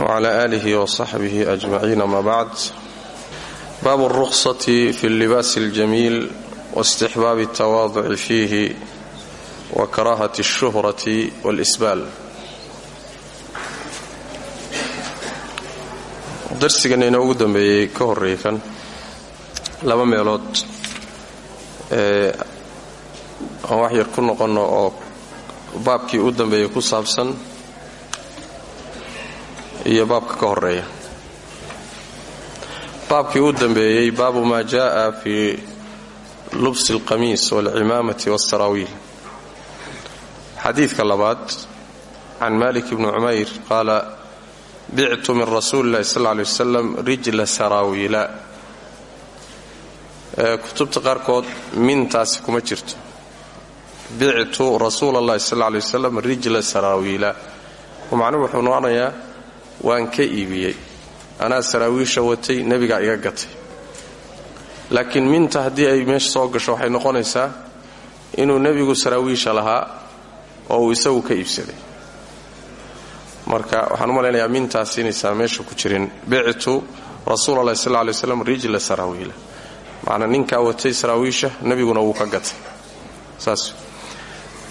وعلى آله وصحبه أجمعين ما بعد باب الرخصة في اللباس الجميل واستحباب التواضع فيه وكراهة الشهرة والإسبال darsigan inoogu dambeeyey ka horreeyey kan laba meelood ee aan wax yar ku noqonno oo baabkii u dambeeyey ku saabsan iyo baabka ka horeeya baabkii u dambeeyey baabu maa jaءa fi lubsi اlqamiis wاlcimaamati wاsaraawiil xadiidka labaad can malik bni cumayr qaala bictu min rasuuli اllahi sal ly waslam rijla saraawiila kutubta qaarkood mintaasi kuma jirto bictu rasuula اllahi sal lay waslam rijla saraawiila macnuhu wuxuu noqonayaa waan ka iibiyey. Anaa saraawiisha watay nebigaa iga gatay. Laakiin minta haddii ay meesha soo gasho waxay noqonaysaa inuu nebigu saraawiisha lahaa oo uu isagu ka iibsaday. Marka waxaan u malaynayaa mintaas inaysaa meesha ku jirin. Bictu rasuula llahi sal slam rijla saraawiila macnaa ninkaa watay saraawiisha nebiguna wuu ka gatay. Saas.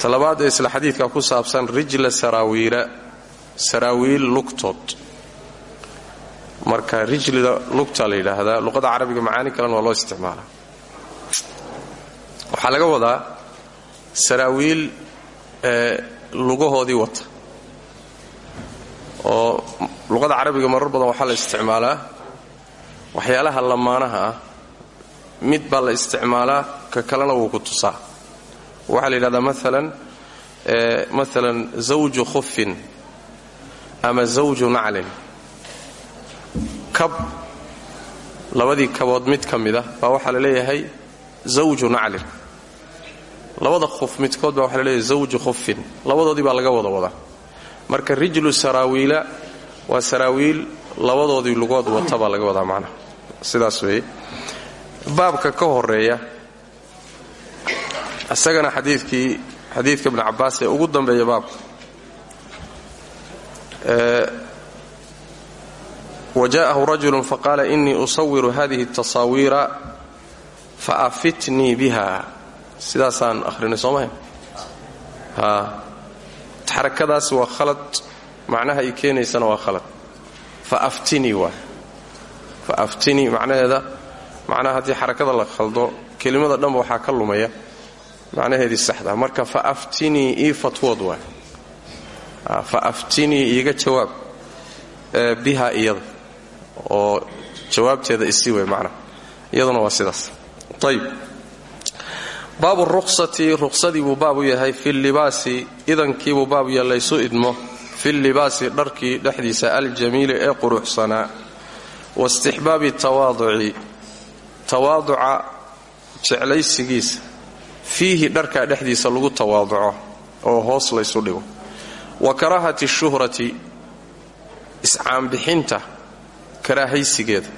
Talabaad isla xadiidka ku saabsan rijla saraawiila saraawiil lugtood. Marka rijlida lugta la yidhaahdaa luqada carabiga macaani kalena waa loo isticmaalaa. Waxaa laga wadaa saraawiil ee lugahoodii wata. Oo luqada carabiga marar badan waxaa la isticmaalaa waxyaalaha lamaanaha ah. Mid baa la isticmaalaa ka kalena wuu ku tusaa. Waxaa la yidhahdaa maalan maalan zawju khufin ama zawju naclin kab labadii kabood mid ka mid ah baa waxaa la leeyahay zawju naclin labada khuf midkood baa waxaa la leeyahay zawju khufin labadoodii baa laga wada wadaa. Marka rijlu saraawiila waa saraawiil labadoodii lugood wata baa laga wadaa macnaha sidaas weeye. Baabka ka horreeya isagana xadiidkii xadiidka ibni cabbaas ee ugu dambeeya baabka wajaahu rajulu faqaala inii usawiru hadihi اtasaawiira faafitnii biha sidaasaan ahrinay soomaha xarakadaas waa khalad. Macnaha ay keenaysana waa khalad. Faaftinii waa. Faaftinii macnaheeda macnaha haddii xarakada la khaldo kelimada dhanba waxaa ka lumaya. Macnaheedii saxda. Marka faaftinii ii fatwood waay waa faaftinii iiga jawaab biha iyada. Oo jawaabteeda isi wey macnaha iyaduna waa sidaas. Ayb baabu ruqsati ruqsadii buu baab u yahay fi libaasi idankiibuu baab ya laysu idmo. Fi libaasi dharkii dhexdiisa aljamiili ee quruxsanaa waistixbaabi tawaaduci. Tawaaduca jeclaysigiisa. Fiihi dharkaa dhexdiisa lagu tawaaduco oo hoos laysu dhigo wa karaahati shuhrati iscaanbixinta karaahaysigeeda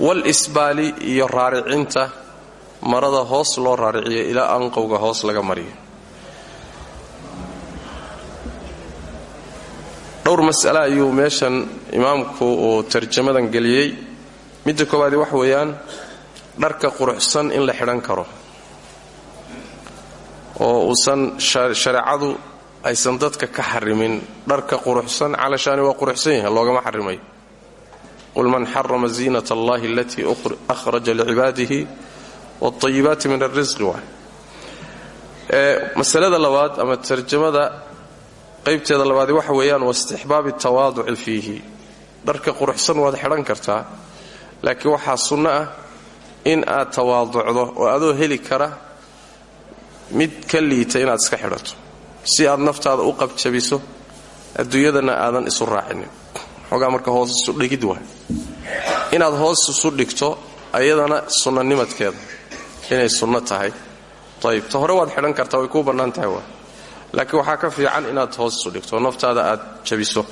wal-isbaali iyo raaricinta marada hoos loo raariciyo ilaa anqowga hoos laga mariyo. Dhowr mas'ale ayuu meeshan imaamku uu tarjamadan geliyey. Midda koowaadi wax weeyaan dharka quruxsan in la xidhan karo. Oo uusan shareecadu aysan dadka ka xarimin dharka quruxsan calashaani waa quruxsan yahay loogama xarimayo qul man xarama ziinat allahi alatii ahraja licibaadihi wاlطayibaati min alrisqi waay. Masalada labaad ama tarjamada qaybteeda labaadi waxa weeyaan waistixbaabi tawaaduci fiihi. Dharka quruxsan waad xidhan kartaa laakiin waxaa sunno ah in aad tawaaducdo oo adoo heli kara mid ka liita inaad iska xidhato si aad naftaada u qabjabiso adduunyadana aadan isu raacinin. Xoogaa marka hoos isu dhigid waay. Inaad hoos isu dhigto ayadana sunnanimadkeeda inay sunno tahay. Ayib ta hore waad xidhan kartaa way kuu bannaan tahay waa laakiin waxaa ka fiican inaad hoos isu dhigto naftaada aad jabiso.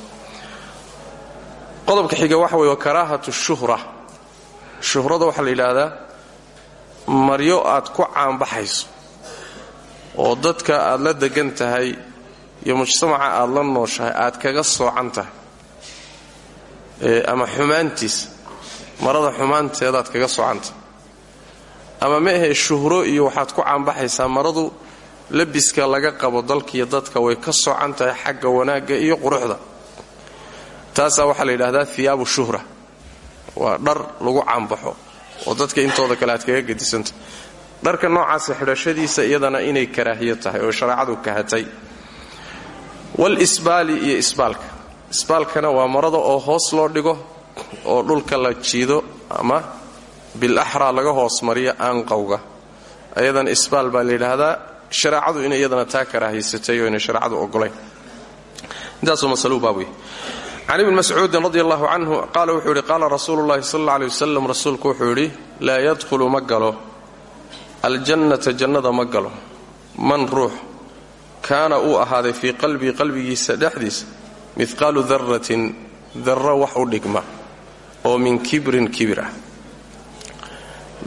Qodobka xiga waxa weye karaahatu shuhra. Shuhrada waxaa la yidhaahdaa maryo aad ku caanbaxayso oo dadka aad la degan tahay iyo mujtamaca aad la nooshahay aad kaga soocan tahay ama xumaantiisa marada xumaanteedaad kaga soocan ama ma ahee shuhro iyo waxaad ku caanbaxaysaa maradu labiska laga qabo dalkiiyo dadka way ka soocan tahay xagga wanaagga iyo quruxda. Taasaa waxaa la yidhahdaa hiyaabu shuhra. Waa dhar lagu caanbaxo oo dadka intooda kale aad kaga gedisanta dharka noocaasa xidhashadiisa iyadana inay karaahiyo tahay oo shareecadu kahatay. Walisbaali iyo isbaalka. Isbaalkana waa marada oo hoos loo dhigo oo dhulka la jiido ama bilaxraa laga hoos mariyo aanqowga. Ayadana isbaal baa la yidhaahdaa shareecadu inay iyadana taa karaahiysatay oo inay shareecadu ogolayn. Intaasoo masaluu baab wey can ibni mascuudin radi allahu canhu qaala wuxuu yidhi qaala rasuulu llahi sal alla aley wasalam rasuulku wuxuu yidhi laa yadkhulu aljannata jannada ma galo. Man ruux kaana uu ahaaday fii qalbii qalbigiisa dhexdiisa midqaalu daratin darro wax u dhigma oo min kibrin kibir ah.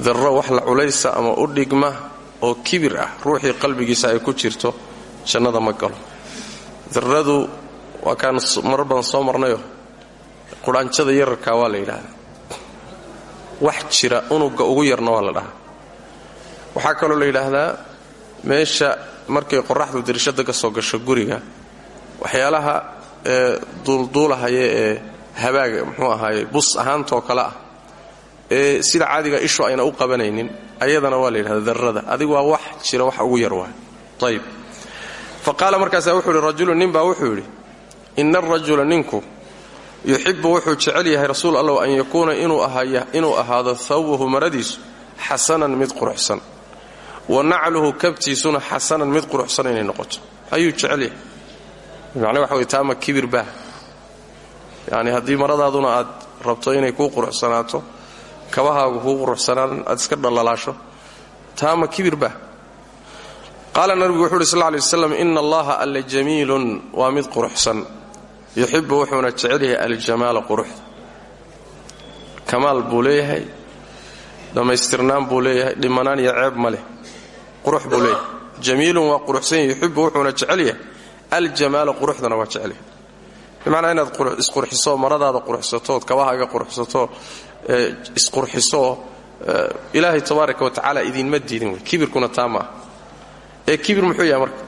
Darro wax la culaysa ama u dhigma oo kibir ah ruuxii qalbigiisa ay ku jirto jannada ma galo. Darradu waa kaan marar soo marnayo qudhaanjada yararkaa waa la yidhaahdaa. Wax jira unugga ugu yarna waa la dhahaa waxaa kaloo la yidhaahdaa meesha markay qoraxdu dirishada ka soo gasho guriga waxyaalaha duulduulahaya ee habaaga muxuu ahaaye bus ahaantoo kale ah ee sida caadiga ishu ayna u qabanaynin ayadana waa la yidhahda darrada. Adigu waa wax jira wax ugu yar waay ayib fa qaala wuxuu yidhi rajulu nin baa wuxuu yidhi ina arajula ninku yuxibu wuxuu jecel yahay rasuul allow an yakuuna inuu ahaado thawbahu maradiisu xasanan mid quruxsan wa nacluhu kabtiisuna xasanan mid quruxsan inay noqoto. Ayuu jecel yahay. Macnaa waxa way taama kibir baah yacni haddii maradaaduna aad rabto inay kuu quruxsanaato kabahaagu kuu quruxsanaan aad iska dhallalaasho taama kibir baah qaala nabigu wuxu uhi sal lay waslam allaha alla jamiilun waa mid quruxsan. Yuxibu wuxuuna jecel yahay aljamaala quruxda. Kamaal buu leeyahay dhammaystirnaan buu dhimanaan iyo ceeb qurux buu leeyahay. Jamiilun waa quruxsan yahay yuxibu wuxuuna jecel yahay. Aljamaala quruxdana waa jecel yahay. Bimacnaa inaad isqurxiso maradaada quruxsatood kabahaaga quruxsato isqurxiso ilaahay tabaaraka wa tacaala idiinma diidin wey kibirkuna taa maaha ee kibir muxuu yahay marka?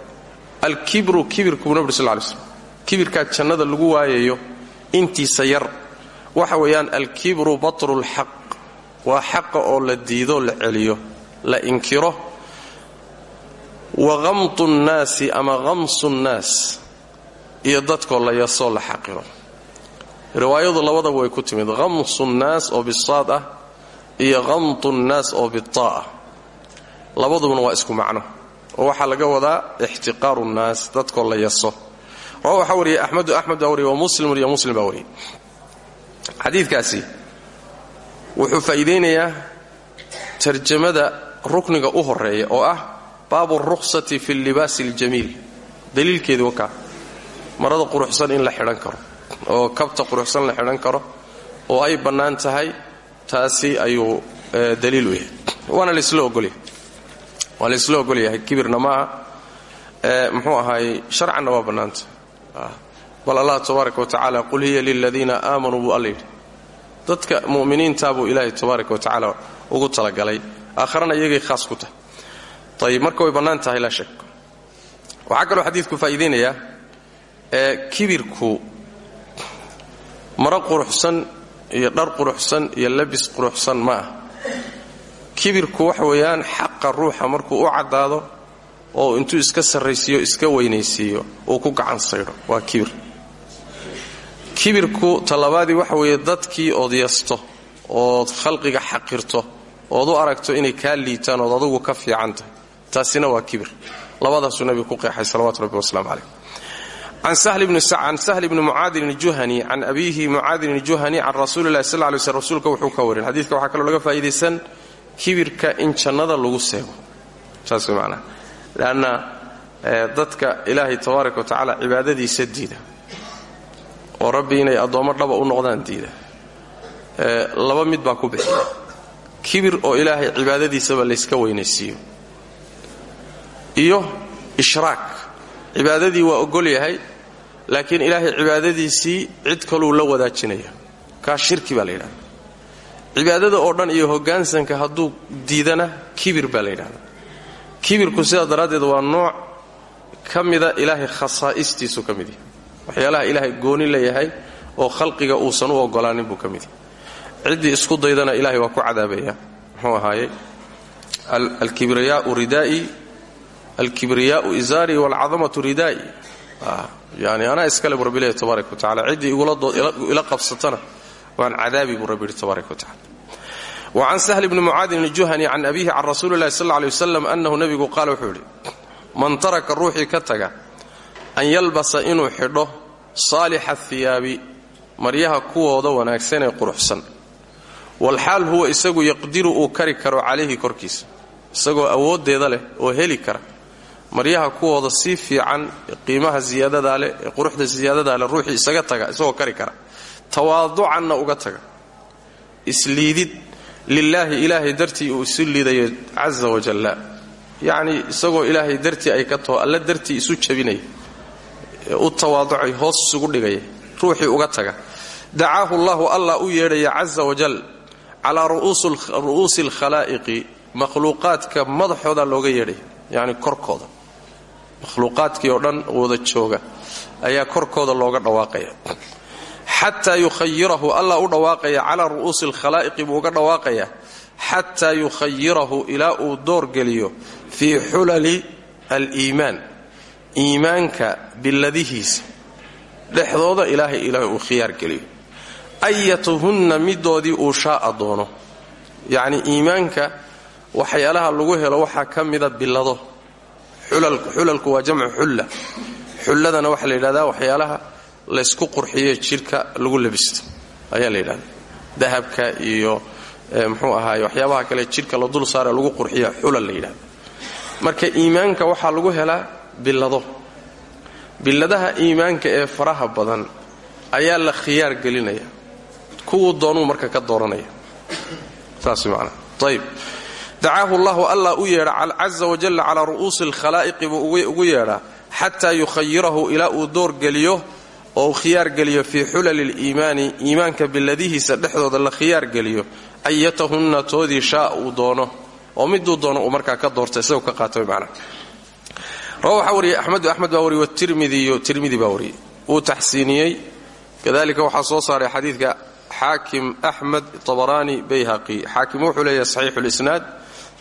Alkibru kibirku buu nabri sal lay slm kibirkaa jannada lagu waayayo intiisa yar. Waxa weeyaan alkibru batru lxaq waa xaqa oo la diido la celiyo la inkiro wa qamtu nnaasi ama qamsu nnaas iyo dadkoo la yasoo la xaqiro. Riwaayadu labadaba way ku timid qamsu nnaas oo bisaad ah iyo qamtu nnaas oo bitaa. Ah labadubuna waa isku macno. Oo waxaa laga wadaa ixtiqaaru nnaas dadkoo la yaso rawa waxaa wariyay axmedu axmed baa wariyay wa muslimun iyo wuxuu faa'iidaynayaa tarjamada rukniga u horreeya oo ah baabu rukhsati fi libaasi aljamiil. Daliilkeedii wakaa marada quruxsan in la xidhan karo oo kabta quruxsan la xidhan karo oo ay bannaan tahay taasi ayuu daliil u yahay. Waana laysla ogolyahay waa laysla ogolyahay kibirna maaha muxuu ahaayey sharcanna waa bannaanta. Bal allah tabaaraka wa tacaala qul hiya liladiina aamanuu buu alla yidhi. Dadka mu'miniintaa buu ilaahay tabaaraka wa tacaala ugu ayib marka way bannaan tahay laa shak waxaa kaloo xadiidku faa'iidaynayaa kibirku maro quruxsan iyo dhar quruxsan iyo labis quruxsan ma ah kibirku waxa weeyaan xaqa ruuxa markuu u caddaado oo intuu iska sarraysiiyo iska weynaysiiyo uu ku gacan saydho. Waa kibir. Kibirku tallabaadii waxa weeye dadkii ood yasto ood khalqiga xaqirto ood u aragto inay kaa liitaan ood adugu ka fiican tahay taasina waa kibir. Labadaasuu nabigu ku qeexay salawatu rabbi wasalaamu calayh. Can sahl bni mucaadin juhani can abiihi mucaadin juhani can rasuuli lahi sal lay slm rasuulka wuxuu ka warin xadiidka waxaa kaloo laga faa'idaysan kibirka in jannada lagu seego. Saas way macnaha dadka ilaahay tabaaraka wa tacaala cibaadadiisa diida. Oo rabbi inay addoommo dhaba u noqdaan diida. Laba mid baa ku bixiya kibir oo ilaahay cibaadadiisaba layska weynaysiiyo iyo ishraak cibaadadii waa ogol yahay laakiin ilaahay cibaadadiisii cid kaluu la wadaajinaya. Kaa shirki baa la yidhahda cibaadada oo dhan iyo hoggaansanka hadduu diidana kibir baa la yidhahda kibirku sidaa daraaddeed waa nooc ka mida ilaahay khasaa'istiisu ka mid yahay. Waxyaalaha ilaahay gooni leeyahay oo khalqiga uusan u ogolaanin buu ka mid ciddii isku daydana ilaahay waa ku cadaabaya muxuu ahaaye? Alkibriyaau ridaa'i alkibriyaau izaarii waalcadamatu ridaa'i yani anaa iskale bu tabaaraka wa tacala ciddii ila qabsatana waan cadaabi buu rabbi yidhi tabaaraka wa tacala can sahl bni mucaadin aljuhani can abiihi can rasuuli llahi sal ley wasalam annahu nebigu qaala wuxuu yidhi man taraka ruuxii ka taga an yalbasa inuu xidho saalixa hiyaabi maryaha kuwooda wanaagsan ee quruxsan walxaal huwa isagu yaqdiru uu kari karo calayhi korkiisa isagoo awooddeeda leh oo heli kara maryaha kuwooda si fiican qiimaha siyaadadaa leh ee quruxda siyaadadaa leh ruuxii isaga taga isagoo kari kara. Tawaaducanna uga taga. Isliidid. Lilaahi ilaahay dartii uu isu liidayo casa wajalla yacnii isagoo ilaahay dartii ay ka taho alla dartii isu jabinaya u tawaaducay hoos isugu dhigaya ruuxii uga taga. Dacaahu allahu allah u yeedhaya casa wajal calaa ru'uusi alkhalaa'iqi makhluuqaadka madaxooda looga yeedhaya yacni korkooda makhluuqaadkii oo dhan wada jooga ayaa korkooda looga dhawaaqaya. Xataa yukhayirahu allah u dhawaaqaya calaa ru'uusi alkhalaa'iqi buu uga dhawaaqaya xataa yukhayirahu ilaa uu doorgeliyo fii xulali aliimaan iimaanka billadihiisa. Dhexdooda ilaahay ilaahay uu khiyaar geliyo. Ayatuhunna midoodii uu shaa'a doono. Yacni iimaanka waxyaalaha lagu helo waxaa ka mida billado xulalku waa jamcu xulla. Xulladana waxaa la yidhahdaa waxyaalaha laysku qurxiyo jidhka lagu labisto ayaa la yidhahda dahabka iyo mxuu ahaay waxyaabaha kale jidhka la dul saare lagu qurxiya xulal la yidhahda marka iimaanka waxaa lagu helaa billado. Billadaha iimaanka ee faraha badan ayaa la khiyaar gelinaya. Kuwuu doonuu marka ka dooranaya. Saas man ayb dacaahu llahu allah u yeedha caza wajalla calaa ru'uusi alkhalaa'iqi buu ugu yeedhaa xataa yukhayirahu ilaa uu doorgeliyo oo uu khiyaar geliyo fii xulali liimaani iimaanka billadihiisa dhexdooda la khiyaar geliyo ayatahunna toodii shaa uu doono oo miduu doono uu ka doorta isagoo ka rawa waxaa wariyey axmedu axmed baa wariyey watirmidiyo tirmidi baa wariyey wuu taxsiiniyey kadalika waxaa soo saaray xadiidka xaakim axmed tabaraani bayhaqi xaakim wuxuu leeyahay saxiixu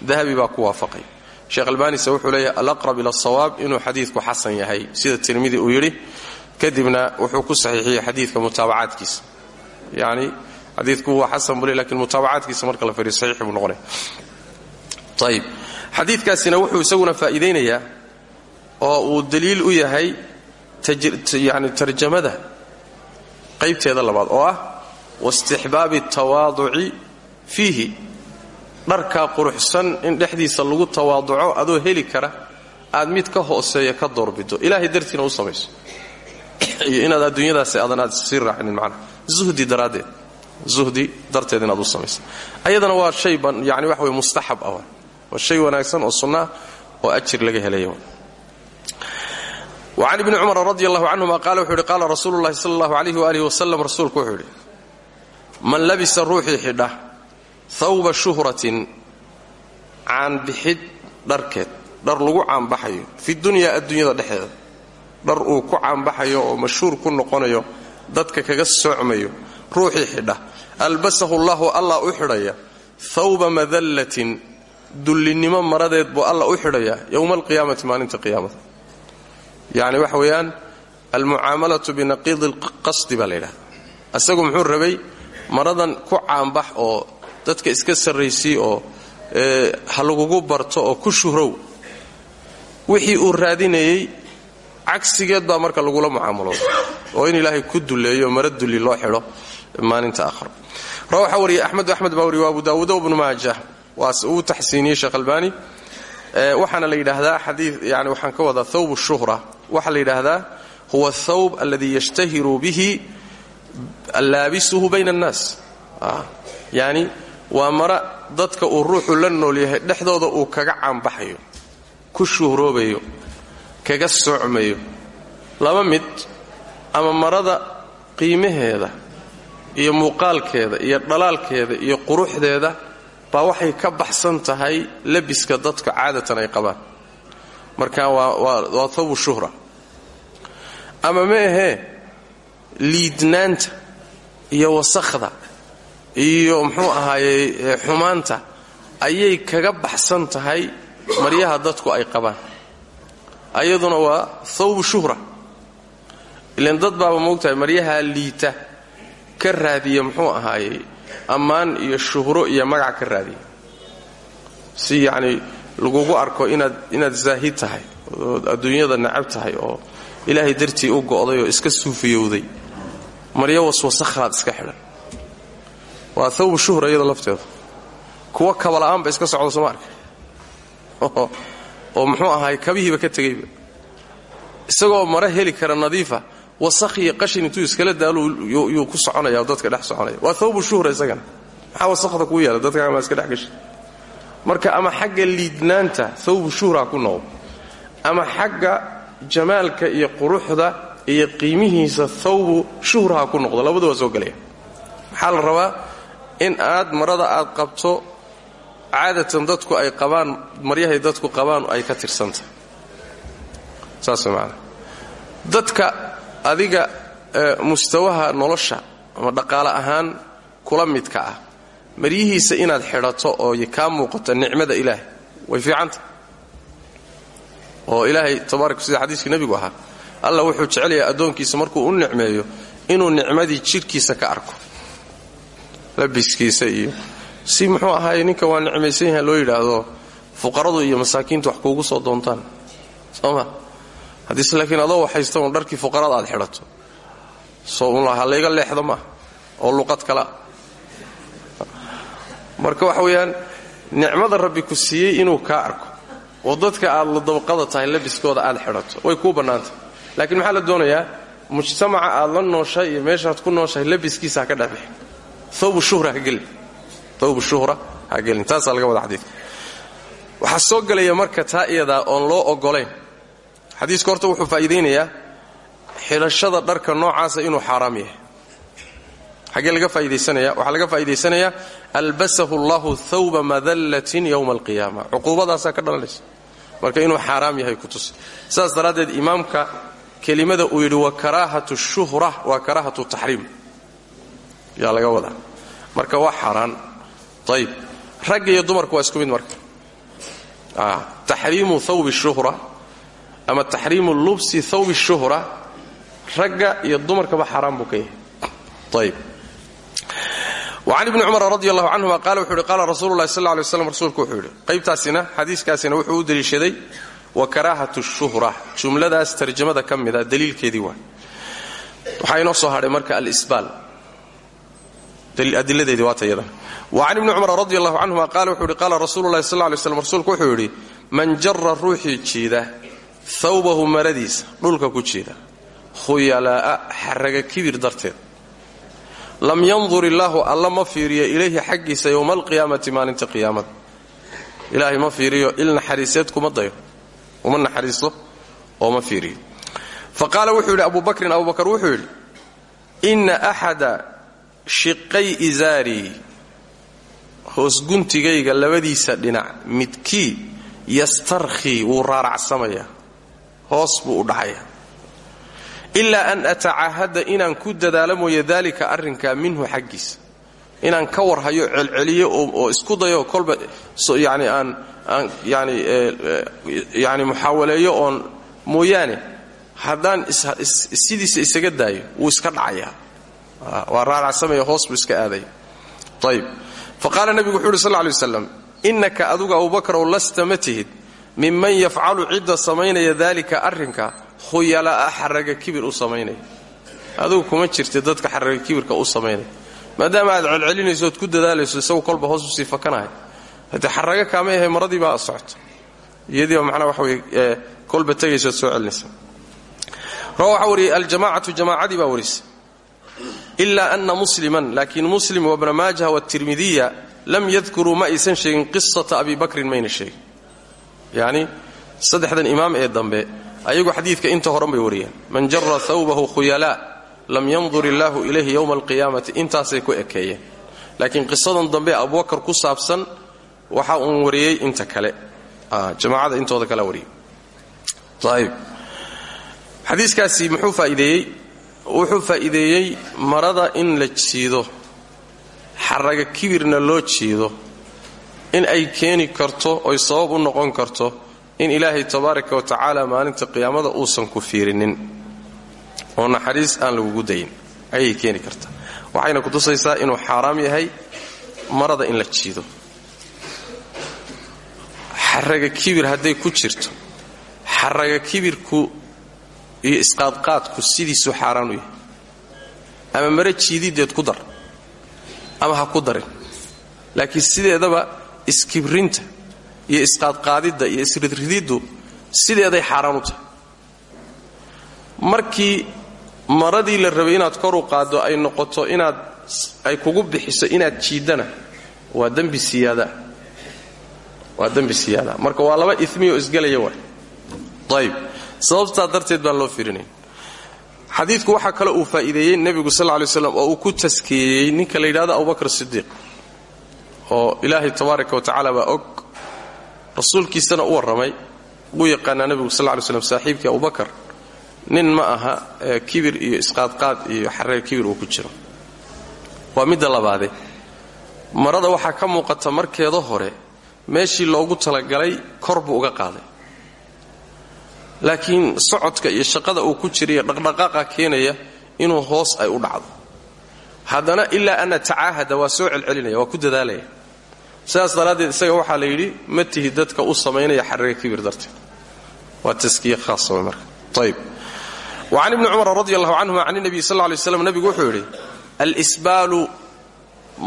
dahabi baa ku waafaqay. Sheekh albanise wuxuu leeyahay alaqrab ila asawaab inuu xadiidku xasan yahay sida tirmidi uu yidhi. Kadibna wuxuu ku saxiixiyey xadiidka mutaabacaadkiisa yani xadiidku waa xasan bule lakiin mutaabacaadkiisa marka la fariyo saxiix buu noqonaya ayib xadiidkaasina wuxuu isaguna faa'iidaynayaa oo uu daliil u yahay yani tarjamada qaybteeda labaad oo ah waistixbaabi tawaaduci fiihi dharkaa quruxsan in dhexdiisa lagu tawaaduco adoo heli kara aad mid ka hooseeya ka doorbido. Ilaahay dartiina u samayso. Iyo inaad adduunyadaasi adan aad sii raacinin macnaha zuhdi daraaddeed. Zuhdi darteed inaad u samayso. Ayadana waa shay yani waxa wey mustaxab ah waa. Shay wanaagsan oo sunnaa oo ajir laga helaya wacan ibni cumar radi allahu canhuma qaala wuxuu yidhi qaala rasuulu llahi sala allahu alayh wasalam rasuulku wuxuu man labisa ruuxii xidha thawba shuhratin caanbixid dharkeed. Dhar lagu caanbaxayo fi dunyaa adduunyada dhexdeeda. Dhar uu ku caanbaxayo oo mashhuur ku noqonayo dadka kaga soocmayo ruuxii xidha. Albasahu llahu allah u xidhaya. Thawba madallatin dullinnimo maradeed buu alla u xidhayaa yowma alqiyaamati maalinta qiyaamada. Yacni waxa weeyaan almucaamalatu binaqiidi lqasdi baa la yidhahda isagu muxuu rabay maradan ku caanbax oo dadka iska sarraysii oo ha lagugu barto oo ku shuhrow. Wixii uu raadinayey cagsigeed baa marka lagula mucaamalooda oo in ilaahay ku duleeyo mara dulli loo xidho maalinta aakhiro waxaa wariyey axmed axmed baa wariye abu daawuud bnu maaja. Waas uu taxsiiniyey sheekh waxaana la yidhaahdaa xadii yani waxaan ka wadaa thawb shuhra. Waxaa la yidhaahdaa huwa athawb alladii yashtahiru bihi laabisuhu bayna annaas. Yani waa mara dadka uu ruuxu la nool yahay dhexdooda uu kaga caanbaxayo ku shuhroobayo kaga socmayo laba mid ama marada qiimaheeda iyo muuqaalkeeda iyo dhalaalkeeda iyo quruxdeeda baa waxay ka baxsan tahay labiska dadka caadatan ay qabaan. Marka waa thawbu shuhra. Ama ma ahee liidnaanta iyo wasakhda iyo muxuu ahaayey xumaanta ayay kaga baxsan tahay maryaha dadku ay qabaan. Ayaduna waa thawbu shuhra. Ilan dad baaba moogtahay maryaha liita ka raadiya muxuu ahaayey ammaan iyo shuhro iyo magac ka raadiya. Si yacni lagugu arko inaad inaad zaahid tahay ood adduunyada nacab tahay oo ilaahay dartii u go'day oo iska suufiyowday. Maryo waswasakhaad iska xidhan waa thawbu shuhra iyada lafteeda kuwa kabala'aanba iska socda sooma arka oo muxuu ahaay kabihiiba ka tegayba isagoo mare heli kara nadiifa wasakh iyo qashin intuu iskala daalo yuu ku soconaya dadka dhex soconaya. Waa thawbu shuhra isagana. Maxaa wasakhda kuu yaalla dadka maa iska dhex gashi marka ama xagga liidnaanta thawbu shuhra ku noqdo ama xagga jamaalka iyo quruxda iyo qiimihiisa thawbu shuhra ha ku noqdo. Labadu soo gelaya. Waxaa la rabaa in aad marada aad qabto caadatan dadku ay qabaan maryahay dadku qabaan ay ka tirsantahay saas dadka adiga mustawaha nolosha ama dhaqaale ahaan kula midka ah maryihiisa inaad xidhato oo kaa muuqato nicmada ilaahay. Way fiicanta? Oo ilaahay tabarak sida xadiiskii nebigu ahaa alla wuxuu jecelyahay addoonkiisa markuu u nicmeeyo inuu nicmadii jidhkiisa ka arko labiskiisa iyo si muxuu ahaay ninka waa nicmaysan yaha loo yidhaahdo fuqaradu iyo masaakiintu wax kuugu soo doontaan. Sooma haddiise laakiin adoo waxaysta un fuqarada aad xidhato. Soo un ha layga leexdo maaha oo luqad kalea marka waxa weeyaan nicmada rabbi ku siiyey inuu kaa arko oo dadka aad la dabaqada tahay labiskooda aad xidhato way kuu bannaantah laakiin maxaa la doonayaa mujtamaca aad la nooshahay iyo meeshaad ku nooshahay labiskiisa ka dhexbixin waxaa soo gelaya marka taa iyadaa oon loo oggolayn. Xadiiska horta wuxuu faa'iidaynayaa xidhashada dharka noocaasa inuu xaaraam yahay. Xaggee laga faa'idaysanaya waxaa laga faa'idaysanayaa albasahu allahu thawba madallatin yowma alqiyaama cuquubadaasaa ka dhalanaysa. Marka inuu xaaraam yahay ku tusi. Sidaas daraaddeed imaamka kelimada uu yidhi wa karaahatu shuhra waa karaahatu taxriim yaa laga wadaa. Marka waa xaaraan ayib ragga iyo dumarka waa isku mid marka. Taxriimu thawbi shuhra ama taxriimu lubsi thawbi shuhra. Ragga iyo dumarkaba xaaraan buu ka yahay. Ayib وcan ibni cumar radi allahu canhuma qaala wuxuu yidhi qaala rasuulu lahi sal lay slam rasuulku wuxuu yidhi qaybtaasina xadiiskaasina wuxuu u deliishaday wa karaahatu shuhra. Jumladaas tarjamada ka mida daliilkeedii waa. Waxaa inoo soo hadhay marka alisbaal adiladeedii waata iyadana wacan ibni cumar radi allahu canhuma qaala wuxuu yidhi qaala rasuulu lahi sal lay rasuulku wuxuu yidhi man jara ruuxii jiida thawbahu maradiisa dhulka ku jiida khuyalaa'a xaraga kibir darteed. Lam yandur illaahu alla ma fiiriyo ilayhi xaggiisa yowma alqiyaamati maalinta qiyaamada ilaahay ma fiiriyo il naxariiseed kuma dayo. Uma naxariisto oo ma fiiriyo. Fa qaala wuxuu yidhi abu bakrin wuxuu yidhi axada shiqay izaarii hoosguntigayga labadiisa dhinac midkii yastarkhii wuu raaracsamayaa hoos buu u dhacayaa ilaa an atacaahada inaan ku dadaalo mooye daalika arrinkaa minhu xaggiisa inaan ka warhayo celceliyo oo isku dayo kolba yani aan aan yani yani muxaawaleeyo oon mooyaane haddaan sidiisa isaga daayo wuu iska dhacayaa waa raaracsamaya hoos buu iska aadaya ayib fa qaala nebigu wuxu uhi waslam innaka adugu abubakrow lasta ma tihid minman yafcalu cidda samaynaya daalika arrinka khuyalaa'a xaraga kibir u samaynaya. Kuma jirta dadka xaraga kibirka u samaynaya. Aad celcelinayso ku dadaalayso isagu kolba hoos u sii fakanahay. Haddee xaraga kaama ahe maradii baa socota iyadiiba macnaa waxa weye kolba tegaysood soo celinaysa rawa waxaa wariyey aljamacatu jamaacadii baa warisay ila ana musliman laakiin muslim wabna maajah watirmidiya lam yadkuruu ma aysan sheegin qisata abi bakrin mayna sheegin yacni saddexdan imaam ee dambe ayagu xadiidka inta horan bay wariyeen man jara hawbahu khuyalaa lam yandur illaahu ilayhi yowma alqiyaamati intaasay ku ekeeyeen laakiin qisadan dambe abubakar ku saabsan waxa uun wariyey inta kale jamaacada intooda kala wariyey ayb xadiiskaasi muxuu faa'iideeyey wuxuu faa'iideeyey marada in la jiido xaraga kibirna loo jiido in ay keeni karto oy sabab u noqon karto in ilaahay tabaaraka wa tacaala maalinta qiyaamada uusan ku fiirinin. Oo naxariis aan lagugu dayin ayay keeni kartaa waxayna kutusaysaa inuu xaaraam yahay marada in la jiido. Xaraga kibir hadday ku jirto xaraga kibirku iyo isqaadqaadku sidiisuu xaaraan u yahay. Ama mare jiidideed ku dar ama ha ku darin. Laakiin sideedaba iskibrinta iyo isqaadqaadidda iyo isridrididdu sideeday xaaraan u tahay. Markii maradii la rabay inaad kor u qaaddo ay noqoto inaad ay kugu bixiso inaad jiiddana waa dembi siyaada. Waa dembi siyaada. Marka waa laba imioo isgelaya waay. Ayb sababtaa darteed baan loo firinayn. Xadiidku waxaa kale uu faa'iideeyey nebigu sal ly slam oo uu ku taskeeyey ninka la yidhahdo abubakr sidiiq oo ilaahay tabaaraka wa tacaala baa og rasuulkiisana u warramay wuu yaqaanaa nebigu sal ly slam saaxiibkii abubakar nin ma aha kibir iyo isqaadqaad iyo xareer kibir uu ku jiro. Waa midda labaade. Marada waxaa ka muuqata markeeda hore meeshii loogu talagalay kor buu uga qaaday laakiin socodka iyo shaqada uu ku jirayo dhaqdhaqaaqa keenaya inuu hoos ay u dhacdo. Haddana ilaa ana tacaahada waa soo celcelinaya waa ku dadaalaya. Sidaas daraaddeed isaga waxaa la yidhi ma tihi dadka u samaynaya xarriga kibir darteed. Waa taskiye khaasa way marka. Ayb wacan ibni cumar radi allahu canhuma can nabiy sal lay slam nebigu wuxuu yidhi alisbaalu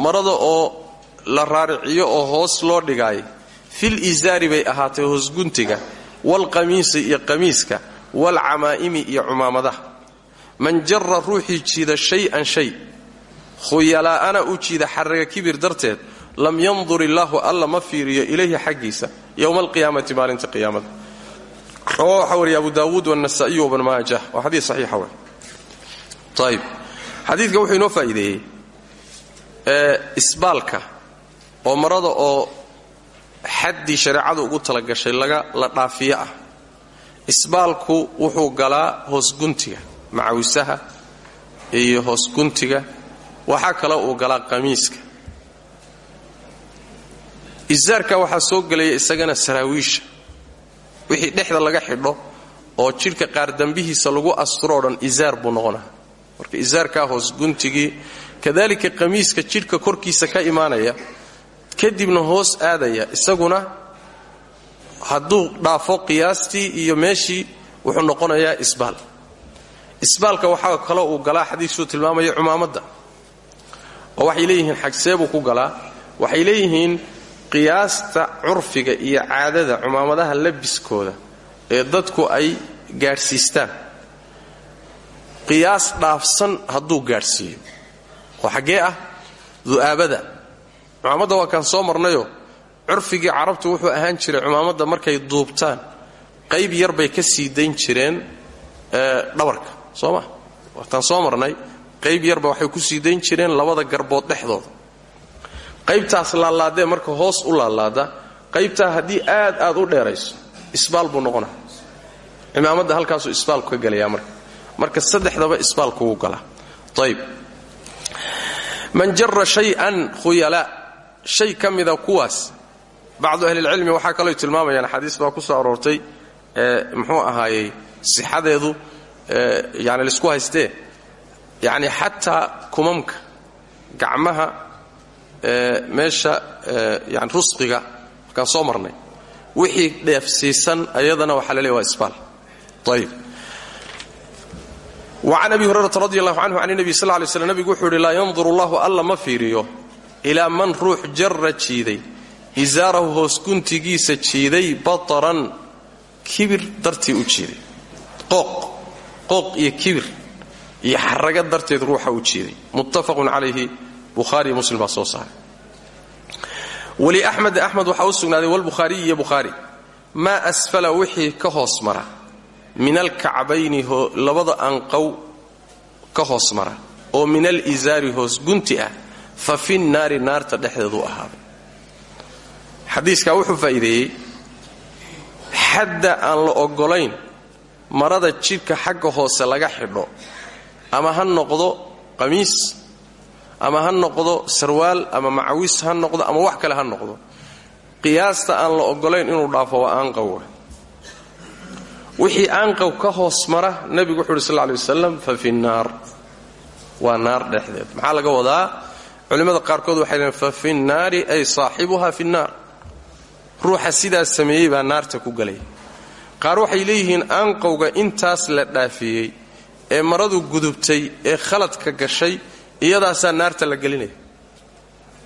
marada oo la raariciyo oo hoos loo dhigaay fil isaari bay ahaatay hoosguntiga waalqamiisi iyo qamiiska waalcamaa'imi iyo cumaamadaha man jara ruuxii jiida shay-an shay khuyalaa'ana u jiida xarraga kibir darteed lam yandur illaahu alla ma fiiriyo ilayhi xaggiisa yowma alqiyaamati maalinta qiyaamada rawa waxaa wariya abu daawuud wanasa'iyu wabn maajah waa xadiid saxiixa wey ayib xadiidka xaddii shareecadu ugu talagashay laga la dhaafiyo ah. Isbaalku wuxuu galaa hoosguntiga macawisaha iyo hoosguntiga. Waxaa kale uu galaa qamiiska. Isaarka waxaa soo gelaya isagana saraawiisha. Wixii dhexda laga xidho oo jidhka qaardambihiisa lagu asturo o dhan isaar buu noqonaa. Marka isaarkaa hoosguntigii kadalika qamiiska jidhka korkiisa ka imaanaya kadibna hoos aadaya isaguna hadduu dhaafo qiyaastii iyo meeshii wuxuu noqonayaa isbaal. Isbaalka waxaa kaloo uu galaa xadiiskuu tilmaamaya cumaamadda oo waxay leeyihiin xagseebuu ku galaa. Waxay leeyihiin qiyaasta curfiga iyo caadada cumaamadaha labiskooda ee dadku ay gaadhsiistaan. Qiyaas dhaafsan hadduu gaadhsiiyo. Oo xaggee ah du'aabada cumaamadda waa kaan soo marnayoo curfigii carabtu wuxuu ahaan jiray cumaamadda markay duubtaan qayb yar bay ka sii dayn jireen dhabarka. Soo ma? Waataan soo marnay qayb yarba waxay ku sii dayn jireen labada garbood dhexdooda. Qaybtaas laalaadee marka hoos u laalaada qaybtaa haddii aad aad u dheerayso isbaal buu noqona cimaamadda halkaasuu isbaalku ka gelayaa marka. Marka saddexdaba isbaalku wuu galaa ayb man jara shay-an khuyalaa shay ka mida kuwaas. Bacdu ahlilcilmi waxaa kaloo tilmaamayaan xadiis baa ku soo aroortay muxuu ahaayey sixadeedu yani la isku haystee yacni xataa kumamka gacmaha meesha yani rusqiga markaan soo marnay. Wixii dheefsiisan ayadana waxaa la leeya waa isbaal. Ayib wacan abi hurayrata radi allahu canhu can nebi sal lay slm nebigu wuxuu yidhi laa yanduru allahu alla ma fiiriyo ilaa man ruux jarra jiiday isaarahu hoos guntigiisa jiiday bataran kibir dartii u jiiday. Qooq qooq iyo kibir iyo xaraga darteed ruuxa u jiiday. Muttafaqun calayhi bukhaari muslim baa soo saaray. Weli axmed axmed waxaa u sugnaaday walbukhaariyi iyo maa asfala wixii ka hoos mara. Min alkacbayni labada anqow ka hoos mara. Oo min alisaari hoos gunti ah fa fi naari naarta dhexdeedu ahaaday xadiiskaa wuxuu faa'iideeyey xadda aan la oggolayn marada jidhka xagga hoose laga xidho ama ha noqdo qamiis ama ha noqdo sarwaal ama macawis ha noqdo ama wax kale ha noqdo qiyaasta aan la oggolayn inuu dhaafo waa aanqowga wixii aanqow ka hoos mara nebigu wuxu uhi sal wasalam fa fi nnaar waa naar dhexdeed. Maxaa laga wadaa culimmada qaarkood waxay dhaheen fa fi ay saaxibuha fi nnaar. Ruuxa sidaas sameeyey baa naarta ku gelaya qaar waxay leeyihiin aanqowga intaas la dhaafiyey ee maradu gudubtay ee khaladka gashay iyadaasaa naarta la gelinaya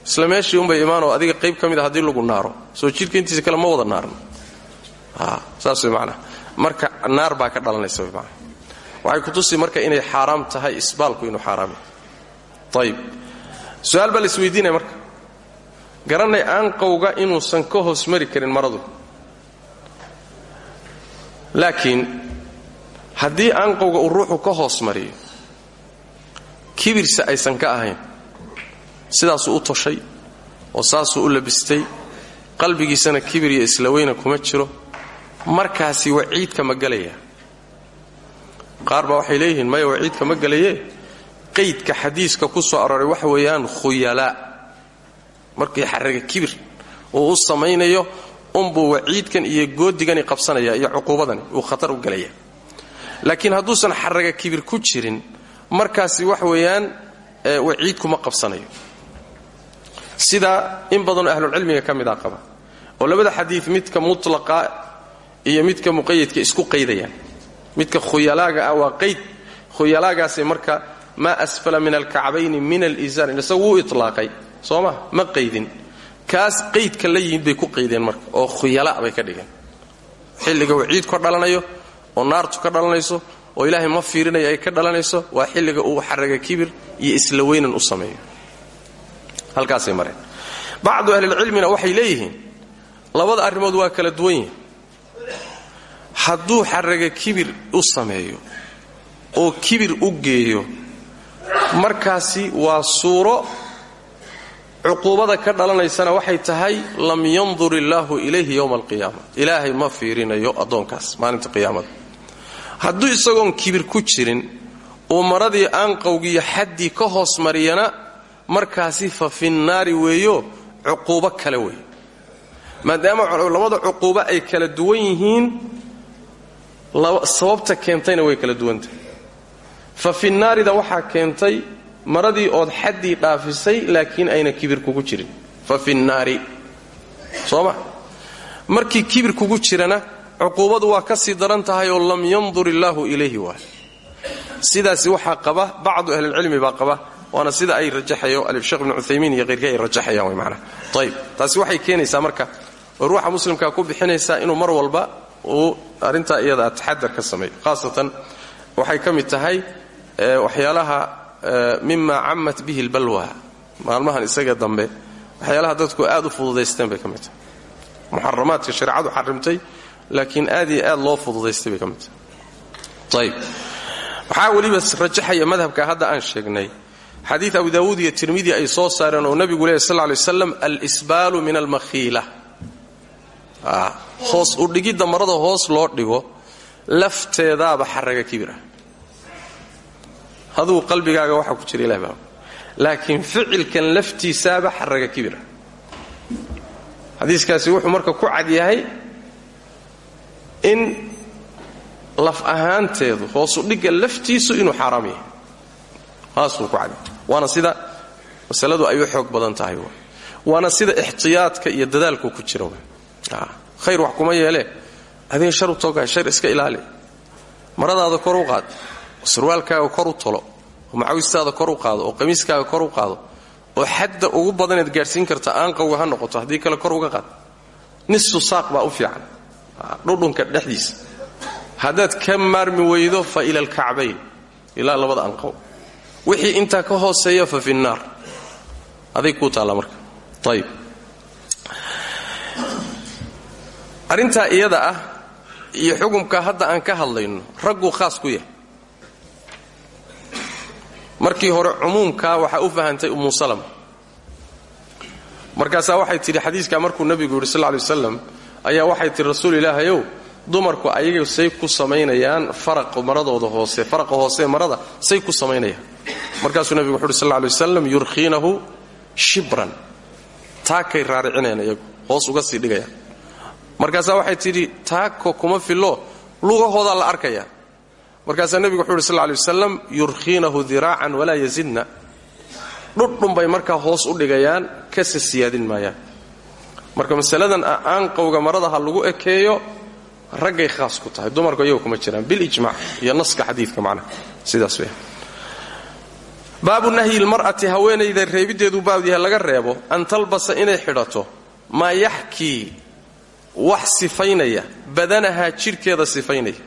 isla meeshii unbay adiga qayb ka mid a haddii lagu naaro. Soo jidhka intiisa kale ma wada naarno. Saas way marka naar baa ka dhalanaysa way macnaha waxay ku tusi marka inay xaaraam tahay isbaalku inuu xaaraam yahay su'aal baa la isweydiinaya marka. Garanay aanqowga inuusan ka hoos mari karin maradu. Laakiin haddii aanqowga uu ruuxu ka hoos mariyo kibirse aysan ka ahayn. Sidaasuu u toshay oo saasuu u labistay qalbigiisana kibir iyo isla weyna kuma jiro. Markaasi waciidka ma gelaya qaar baa waxay leeyihiin maya waciidka ma gelaye qaydka xadiiska ku soo arooray waxa weeyaan khuyalaa markii xaraga kibir uu u samaynayo unbuu waciidkan iyo goodigani qabsanaya iyo cuquubadani uu khatar u gelaya laakiin hadduusan xaraga kibir ku jirin markaasi wax weeyaan waciidkuma qabsanayo. Sida in badanoo ahlulcilmiga ka mida qaba oo labada xadii midka mutlaqa iyo midka muqayadka isku qaydayaan. Midka khuyalaaga ah waa qayd khuyalaagaasay marka maa asfala min alkacbayni min alisaar isagu wuu itlaaqay soo ma? Ma qaydin. Kaas qaydka la yimid bay ku qaydeen marka oo khuyala bay ka dhigeen. Xilliga waciid ka dhalanayo oo naartu ka dhalanayso oo ilaahay ma fiirinayo ay ka dhalanayso waa xilliga uu xaraga kibir iyo isla weynan u sameeyo. Halkaasay mareen. Bacdu ahlilcilmina waxay leeyihiin labada arrimood waa kala duwan yihiin hadduu xaraga kibir u sameeyo oo kibir u geeyo markaasi waa suuro cuquubada ka dhalanaysana waxay tahay lam yandur illaahu ilayhi yowma alqiyaama. Ilaahay ma fiirinayo addoonkaas maalinta qiyaamada hadduu isagoon kibir ku jirin uu maradii aanqowgiiyo xaddii ka hoos mariyana markaasi fa finnaari weeyo cuquubo kale weeye maadaama labada cuquubo ay kala duwan yihiin sababta keentayna way kala duwantahay fa finnaarida waxaa keentay maradii ood xaddii dhaafisay laakiin ayna kibir kugu jirin. Fa finnaari. Soo ma? Markii kibir kugu jirana cuquubadu waa ka sii daran tahay oo lam yandur illaahu ilayhi waay. Sidaasi waxaa qaba bacdu ahlilcilmi baa qaba waana sida ay rajaxayo alifsheekh ibnu cuthaymiin iyo hayrkii ay rajaxayaan way macnaha. Ayib taasi waxay keenaysaa marka ruuxa muslimkaa ku bixinaysaa inuu mar walba uu arrintaa iyada taxadar ka sameeyo. Khaasatan waxay ka tahay waxyaalaha mima cammat bihi lbalwa maalmahan isaga dambe waxyaalaha dadku aad u fududaysteen bay ka mid tahay. Xarimtay laakiin aad aad loo fududaystay bay ka mid tahay. Ayib waxaa madhabka hadda aan sheegnay. Xadiid abu daawuud iyo tirmidi ay soo saareen oo nabigu lehy sal lay slam alisbaalu min almakhiila. Hoos u dhigidda marada hoos loo dhigo lafteedaaba xaraga kibir haduu qalbigaaga waxa ku jira ilah baa laakiin ficilkan laftiisaaba xaraga kibir ah xadiiskaasi wuxuu marka ku cad yahay in laf ahaanteedu hoosu dhigga laftiisu inuu xaaraam yahay. Taasuu ku cad waana sida masaladu ay u badan tahay waana sida ixtiyaadka iyo dadaalku ku jira khayr wax kuma yeelee. Adiga shar u shar iska ilaali. Maradaada kor u qaad sarwaalkaaga kor u tolo oo macawistaada kor u qaado oo qamiiskaaga kor u qaado oo xadda ugu badanayd gaadhsiin karta aanqawga ha noqoto haddii kale kor uga qaad. Nisfu saaq baa u fiican. Dhudhunka dhexdiisa haddaad ka maarmi weydo fa ila alkacbayn ilaa labada anqow. Wixii intaa ka hooseeya fa fi nnaar aday kuu marka. Ayib arrintaa iyada ah iyo xukumka hadda aan ka hadlayno ragguu khaas ku yahay markii hore cumuumkaa waxaa u fahantay ummu salama markaasaa waxay tidhi xadiiskaa markuu nebigu yidhi sal ly waslam ayaa waxay tidhi rasuul ilaahayow dumarku ayaga say ku samaynayaan faraqa maradooda hoose faraqa hoose marada say ku samaynayaan. Markaasuu nebigu wuxu uhi sal ly waslam shibran. Taakay raaricinayaan iyagu hoos uga sii dhigayaan. Markaasaa waxay tidhi taako kuma fillo lugahoodaa la arkaya markaasaa nebigu wuxuu uhi sal lay wasalam yurkhiinahu diraacan walaa yazidna dhudhun bay markaa hoos u dhigayaan kase siyaadin maayaan. Marka masaladan aanqowga marada ha lagu ekeeyo raggay khaas ku tahay. Dumarku iyagu kuma jiraan. Bilijmac iyo naska xadiidka macnaha sidaas weya baabu nahyi lmar'ati haweenayda reebiddeedu baab yahay laga reebo an talbasa inay xidhato maa yaxkii wax sifaynaya badanahaa jidhkeeda sifaynaya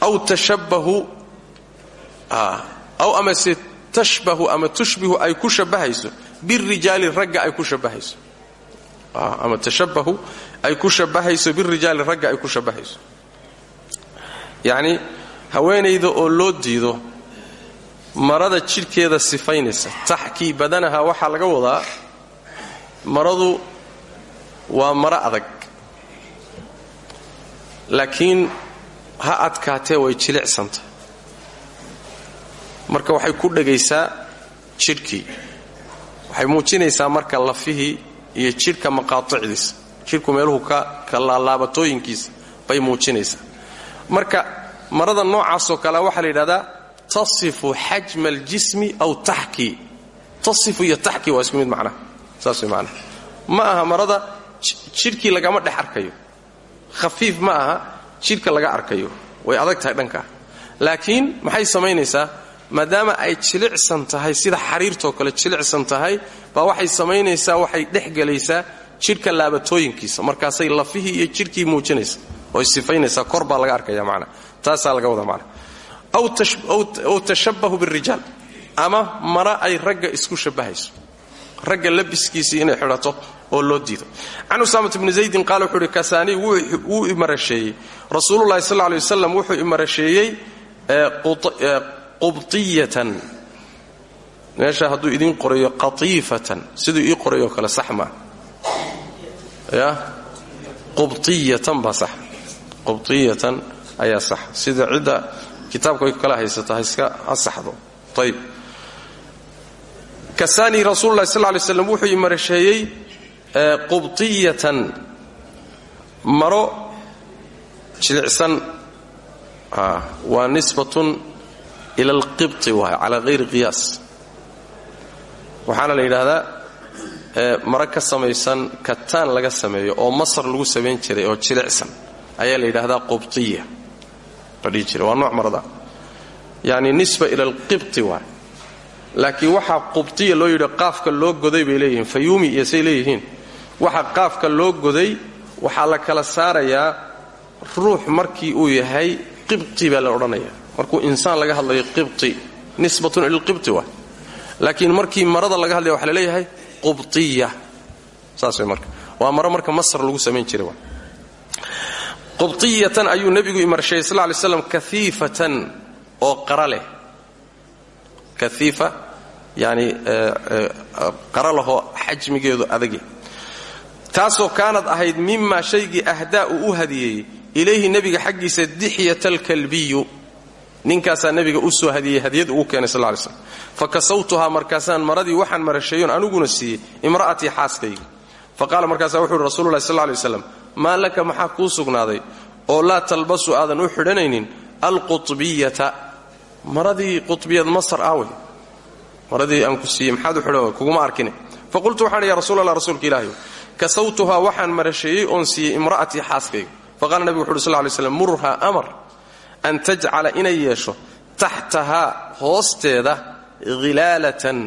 aw tashabbahu aw amase tashbahu ama tushbihu ay ku shabbahayso birijaali ragga ay ku shabbahayso ama tashabbahu ay ku shabbahayso birijaali ragga ay ku shabbahayso yacni haweenayda oo loo diido marada jidhkeeda sifaynaysa taxkii badanaha waxaa laga wadaa maradu waa maro adag laakiin ha adkaatee way jilicsanta marka waxay ku dhegaysaa jidhkii waxay muujinaysaa marka lafihii iyo jidhka maqaaicdiisa jidhku meeluhu ka laalaabatooyinkiisa bay muujinaysaa. Marka marada noocaasoo kale waxaa la yidhahdaa tasifu xajma aljismi aw taxkii tasifu iyo taxkii waa isku mid macnaha. Saas ma aha marada jidhkii lagama dhex arkayo. Khafiif ma aha jidhka laga arkayo. Way adag tahay dhankaa laakiin maxay samaynaysaa? Maadaama ay jilicsan tahay sida xariirtoo kale jilicsan tahay baa waxay samaynaysaa waxay dhex gelaysaa jidhka laabatooyinkiisa. Markaasay lafihii iyo jidhkii muujinaysa oy sifaynaysaa kor baa laga arkaya macna. Taasaa laga wada macna. Aw tashabbahu birijaal ama mara ay ragga isku shabbahayso ragga labiskiisii inay xidhato oo loo diido. Can usaamat bni zaydin qaala wuxuu uhi kasaanii wuu imarasheeyey rasuululahi sal lay waslam wuxuu imarasheeyey qubtiyatan. Meesha hadduu idiin qorayo qatiifatan. Siduu ii qorayo kale sax maa ya? Qubtiyatan baa sax. Qubtiyatan ayaa sax. Sida cidda kitaabka kala haysata ha iska asaxdo ayb kasaanii rasuululahi sal lay slam wuxuu imarasheeyey qubtiyatan maro jilicsan. Waa nisbatun ila alqibti waay calaa hayri qiyaas. Waxaana la yidhaahdaa maro ka samaysan kataan laga sameeyo oo masar lagu samayn jiray oo jilicsan. Ayaa la yidhaahdaa qubtiya. La jiray waa nooc marada. Yacni nisba ila alqibti waay laakiin waxaa qubtiya loo yidhi qaafka loo goday bay leeyihiin fayuumi iyo say waxa qaafka loo goday waxaa la kala saarayaa ruux markii uu yahay qibti baa la odhanaya markuu insaan laga hadlayo qibti nisbatun ila lqibti waay laakiin markii marada laga hadlaya waxa la leeyahay qubtiya. Saas way waa maro marka masar lagu samayn jiray waay qubtiyatan ayuu nebigu imarsheeyey sal lay slam kaiifatan oo qara kaiifa yani qara lahoo xajmigeedu adage taasoo kaanad ahayd mimaa shaygii ahdaa uu u hadiyeeyey ilayhi nebiga xaggiisa dixyat alkalbiyu ninkaasaa nebiga u soo hadiyey hadiyad ugu keenay sal lay slm fa kasawtuhaa markaasaan maradii waxaan marasheeyoon aniguna siiyey imra'atii xaaskaygi fa qaala markaasaa wuxu uhi rasulullahi sal lay slam maa laka maxaa kuu sugnaaday? Oo laa talbasu aadan u xidhanaynin alqutbiyata maradii qutbiyad masar aawey maradii aan ku siiyey maxaad kuguma arkine. Fa qultu waxaan ya rasuul allah rasuulka ilaahi kasawtuhaa waxaan marasheeyey oon siiyey imra'atii xaaskayga. Faqala nebigu wuxu uhi sl lay slam murhaa an tajcala inay yeesho taxtahaa hoosteeda khilaalatan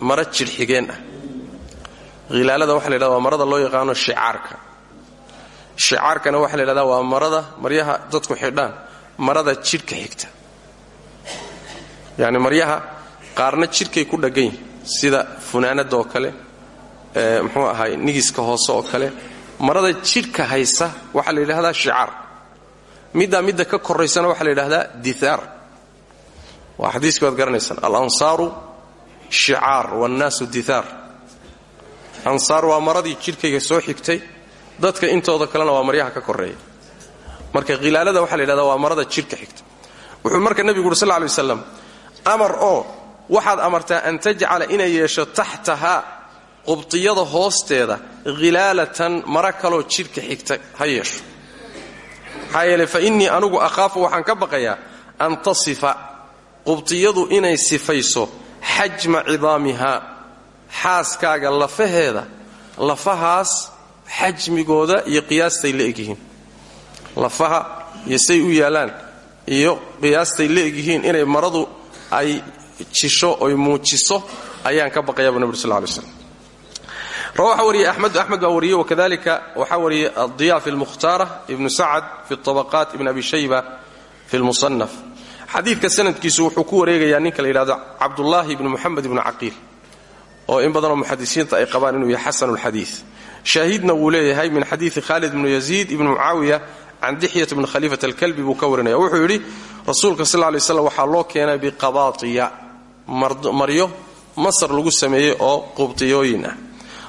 mara jidhxigeen ah. Hilaalada waxa la ydhahda waa marada loo yaqaano shicaarka. Shicaarkana waxaa la ydhahdaa waa marada maryaha dadku xidhaan marada jidhka xigta yacni maryaha qaarna jidhkay ku dhaggan yihiin sida funaanadda oo kale muxuu ahaay nigiska hoose oo kale. Marada jidhka haysa waxaa la yidhahdaa shicaar. Middaa midda ka koraysana waxaa la yidhahdaa diaar waa xadiiskii waad garanaysaan alansaaru shicaar wannaasu diaar ansaar waa maradii jidhkayga soo xigtay. Dadka intooda kalena waa maryaha ka koreeya marka khilaalada waxaa la yidhahdaa waa marada jidhka xigta. Wuxuu marka nebigu uri sal ly waslam amar oo waxaad amartaa an tajcala inay yeesho taxtahaa qubtiyada hoosteeda khilaalatan mara kaloo jidhka xigta ha yeesho. Maxaa yeele fa innii anugu akhaafu waxaan ka baqayaa an tasifa qubtiyadu inay sifayso xajma cidaamihaa xaaskaaga lafaheeda lafahaas xajmigooda iyo qiyaastay la lafaha iyo u yaallaan iyo qiyaastay la inay maradu ay jisho oy muujiso ayaan ka baqayabu nabig sal lay slam rawaxa wariyey axmed axmed baa wariyey wakadalika waxaa wariyey adiya fi lmukhtaara ibnu sacad fi طabaqaat ibn abi shayba fi lmusanaf xadiidka sanadkiisu wuxuu ku wareegayaa ninka la yidhahdo cabdullaahi ibnu muxamed ibnu caqiil oo in badanoo muxadisiinta ay qabaan inuu yahay xasan lxadiid shaahidna wuu leeyahay min xadiidi khalid ibnu yaziid ibnu mucaawiya can dixyat bni khaliifat alkalbi buu ka warinaya wuxuu yidhi rasuulka sal ly slam waxaa loo keenay biqabaatiya maryo masar lagu sameeyey oo qubtiyooyin ah.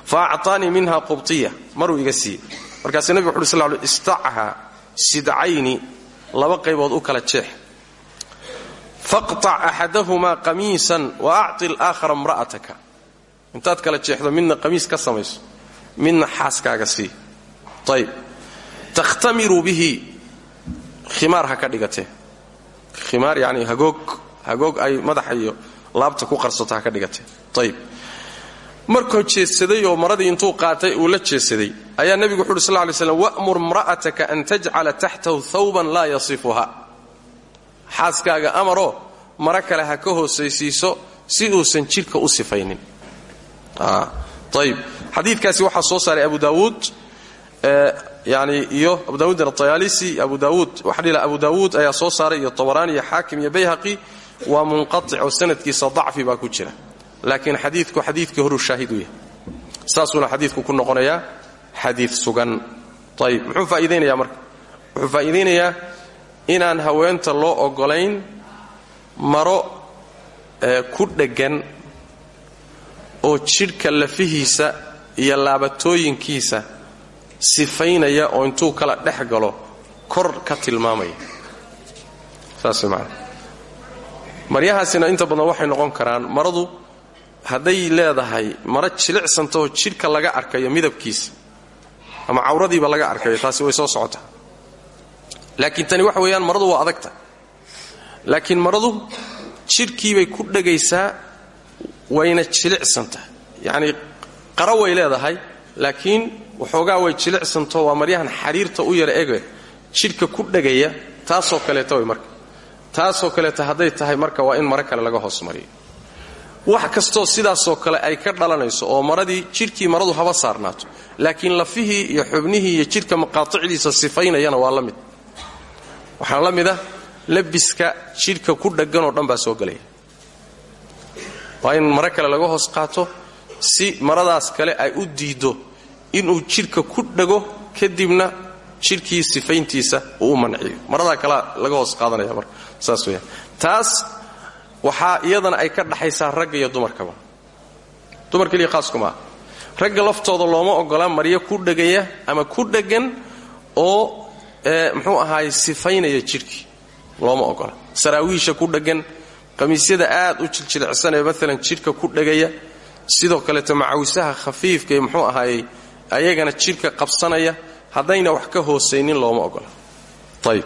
Fa minha qubtiya. Maruu iga siiyey. Markaasuu nebiga wuxu sl l sidcayni laba qaybood u kala jeex. Faqtac axadahumaa qamiisan wa acti alaakhara imra'ataka. Intaad kala jeexdo midna qamiis ka samayso midna xaaskaaga sii. Ayb takhtamiru bihi. Khimaar ha ka dhigatee khimaar yani hagoog ay madaxa iyo laabta ku qarsato ha ka dhigatee ayb markuu oo maradii intuu qaatay uu la jeedsaday ayaa nebigu wuxu uhi sl lay slam wa'mur imra'ataka an tajcala taxtahu thawban laa yasifuha. Xaaskaaga amaroo mara kale ha ka hoosaysiiso si uusan jidhka u sifaynin. Ayb xadiidkaasi waxaa soo saaray abu daawuud yani iyo abu daawuud atayaalisi abu daawuud waxadhila abu daawuud ayaa soo saaray iyo tabaraani iyo xaakim iyo bayhaqi waa munqatic oo sanadkiisa dacfi baa ku jira. Laakiin xadiidku xadiidkii horuu shaahid u yahay saasuuna xadiidku ku noqonayaa xadiid sugan. Ayb muxuu faa'iidaynayaa marka? Wuxuu faa'iidaynayaa inaan haweenta loo oggolayn maro ku dheggan oo jidhka lafihiisa iyo laabatooyinkiisa sifaynaya oo intuu kala dhex galo kor ka tilmaamaya. Saas maana maryahaasina inta badan waxay noqon karaan maradu hadday leedahay maro jilicsantaoo jidhka laga arkayo midabkiisa ama cawradiiba laga arkayo taasi way soo socotaa laakiin tani waxa weeyaan maradu waa adagta. Laakiin maradu jidhkiibay ku dhegaysaa wayna jilicsantaha yacnii qara way leedahay laakiin waxoogaa way jilicsanto waa maryahan xariirta u yara ege jidhka ku dhegaya taasoo kaleeta way marka taasoo kaleeta hadday tahay marka waa in maro laga hoos mariyo. Wax kastoo sidaasoo kale ay ka dhalanayso oo maradii jidhkii maradu haba saarnaato laakiin lafihii iyo xubnihii iyo jidhka maqaaicdiisa sifaynayana waa la mid. Waxaa ah labiska jidhka ku dhegganoo dhan baa soo gelaya. Waa in maro laga hoos qaato si maradaas kale ay u diiddo inuu jidhka ku dhego kadibna jidhkii sifayntiisa uu u manciyo. Maradaa kalea laga hoos qaadanaya marka saas weyaan taas waxaa iyadana ay ka dhaxaysaa ragga iyo dumarkaba. Dumar keliya khaaskuma ah ragga laftooda looma ogola maryo ku dhegaya ama ku dheggan oo muxuu ahaay sifaynaya jidhkii looma ogola. Saraawiisha ku dheggan qamiisyada aad u jiljilcsanee maalan jidhka ku dhegaya sidoo kaleeto macawisaha khafiifka ee muxuu ahaayey ayagana jidhka qabsanaya haddayna wax ka hoosaynin looma ogola ayib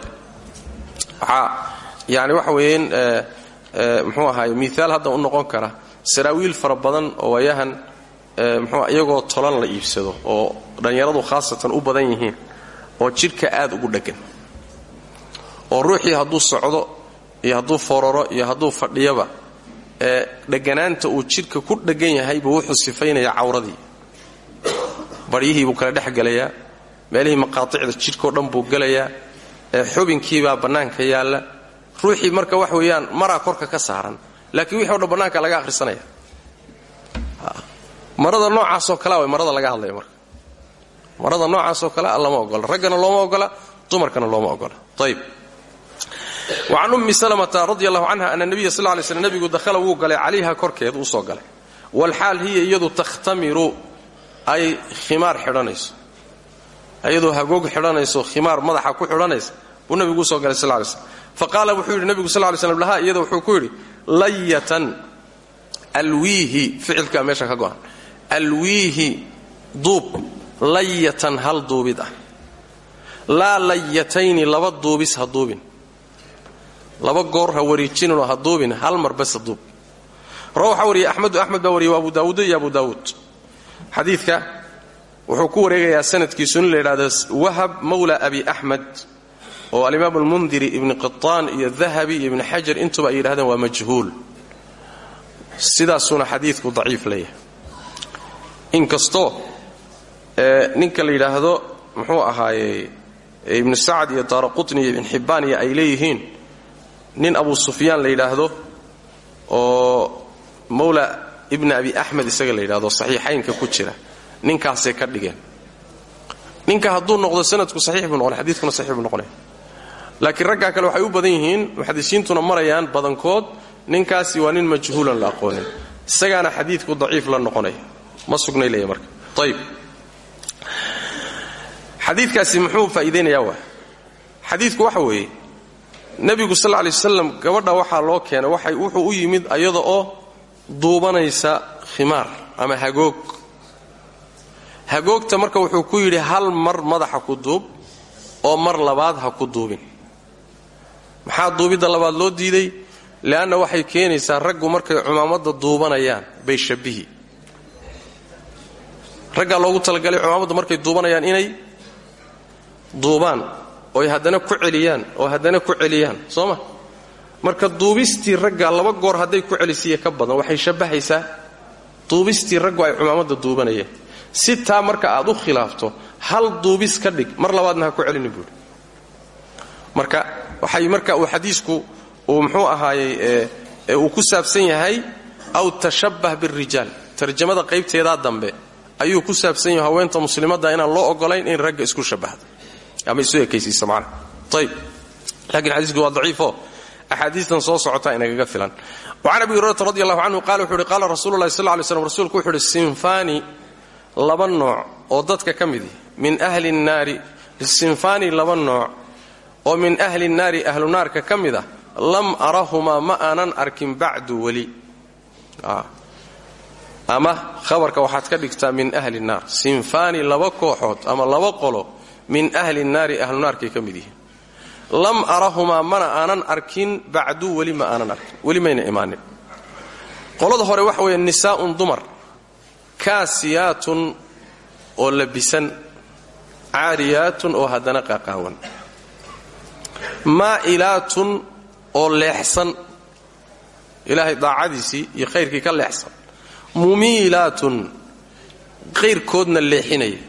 waxaa yani waxa weeyeen muxuu ahaay miaal hadda u noqon kara saraawiil fara badan oo waayahan mxuu iyagoo tolan la iibsado oo dhallinyaradu khaasatan u badan yihiin oo jidhka aad ugu dheggan. Oo ruuxii hadduu socdo iyo hadduu fororo iyo hadduu fadhiyaba ee dheganaanta uu jidhka ku dhegan yahay buu wuxuu sifaynayaa cawradii baryihii buu kala dhex gelayaa meelihii maqaaicda jidhkao dhan buu gelayaa xubinkiibaa bannaanka yaalla. Ruuxii marka wax weeyaan maraa korka ka saaran laakiin wixi o dhan bannaanka laga akhrisanaya. Marada noocaasoo kalea way marada laga hadlaya marka. Marada noocaasoo kalea lama ogola raggana looma ogola dumarkana looma ogola. Ayb wacan ummi salmata radi allahu canha ana nabiya sal lay slm nebigu wuu galay calayha korkeed uu soo galay. Walxaal hiya iyadu takhtamiru ay khimaar xidhanayso. Ayadoo hagoog xidhanayso khimaar madaxa ku xidhanaysa buu nebigu u soo galay sal lay slm faqaala wuxuu yidhi nebigu sal lay slm laha iyada wuxuu ku yidhi layatan alwiihi ficilkaa meesha ka go'an alwiihi duub layatan hal duubid ah. Laa layatayni laba duubis ha duubin. Laba goor ha wariijinino ha duubin hal mar bas ha duub. Rawa waxaa wariyay axmedu axmed baa wariyay abu daawuud iyo abu daawuud xadiidka wuxuu ku wareegayaa sanadkiisu in la yidhahdo wahab mawla abi axmed oo alimaam almundiri ibni qitaan iyo dahabi iyo ibni xajar intuba ay yidhahdeen waa majhuul. Sidaasuuna xadiidku daciif leeyahay. Inkastoo ninka la yidhaahdo muxuu ahaayey ibnu sacad iyo daara ibn xibbaan iyo ay leeyihiin nin abu sufyaan la yidhaahdo oo mawla ibni abi axmed isaga la yidhahdo saxiixaynka ku jira. Ninkaasay ka dhigeen. Ninka hadduu noqdo sanadku saxiix buu noqonay xadiidkuna saxiix buu noqonaya laakiin raggaa kale waxay u badan yihiin muxadisiintuna marayaan badankood ninkaasi waa nin majhuulan la aqoonin. Isagaana xadiidku daciif la noqonaya ma sugnay leeya marka. Ayib xadiidkaasi muxuu faa'iidaynayaa waa. Xadiidku waxa weeye nebigu sal lay wasalam gabadha waxaa loo keenay waxay wuxuu u yimid ayada oo duubanaysa khimaar ama hagoog. Hagoogta marka wuxuu ku yidhi hal mar madaxa ku duub oo mar labaad ha ku duubin. Maxaa duubidda labaad loo diiday? Le'anna waxay keenaysaa raggu markay cumaamadda duubanayaan bay shabbihi raggaa loogu talagalay cumaamadda markay duubanayaan inay duubaan ooy haddana ku celiyaan oo haddana ku celiyaan soo ma marka duubistii ragga laba goor hadday ku celisiiya ka badan waxay shabbahaysaa duubistii raggu ay cumaamadda duubanayeen. Si taa marka aad u khilaafto hal duubis ka dhig mar labaadna ha ku celini buuri marka waxay marka uu xadiisku uu muxuu ahaayey uu ku saabsan yahay aw tashabbah birijaal tarjamada qaybteedaa dambe ayuu ku saabsan yahay haweenta muslimadda inaan loo ogolayn in ragga isku shabbahdo ama isu ekaysiiso macna. Ayib laakiin xadiisku waa daciifo axaadiistan soo socotaa inagaga filan. Wacan abi hurayrata radi allahu canhu qala wuxu uhi qaala rasulu llahi sal wuxu uhi sinfaani laba nooc oo dadka ka midi min ahli nnaari sinfaani laba nooc oo min ahli nnaari ahlu naarka ka mid a lam arahumaa ma aanan arkin bacdu weli. Ama khabarka waxaad ka dhigtaa min ahli nnaar sinfaani laba kooxood ama laba qolo min ahli nnaari ahlu naarkay ka mid yihiin lam arahumaa mana aanan arkin bacdu weli ma aanan arkin. Weli mayna imaanin. Qolada hore waxa weeye nisaa'un dumar. Kaasiyaatun oo labisan. Caariyaatun oo haddana qaqaawan maa'ilaatun oo leexsan. Ilaahay daacadiisii iyo khayrkii ka leexsan. Mumiilaatun qayrkoodna leexinaya.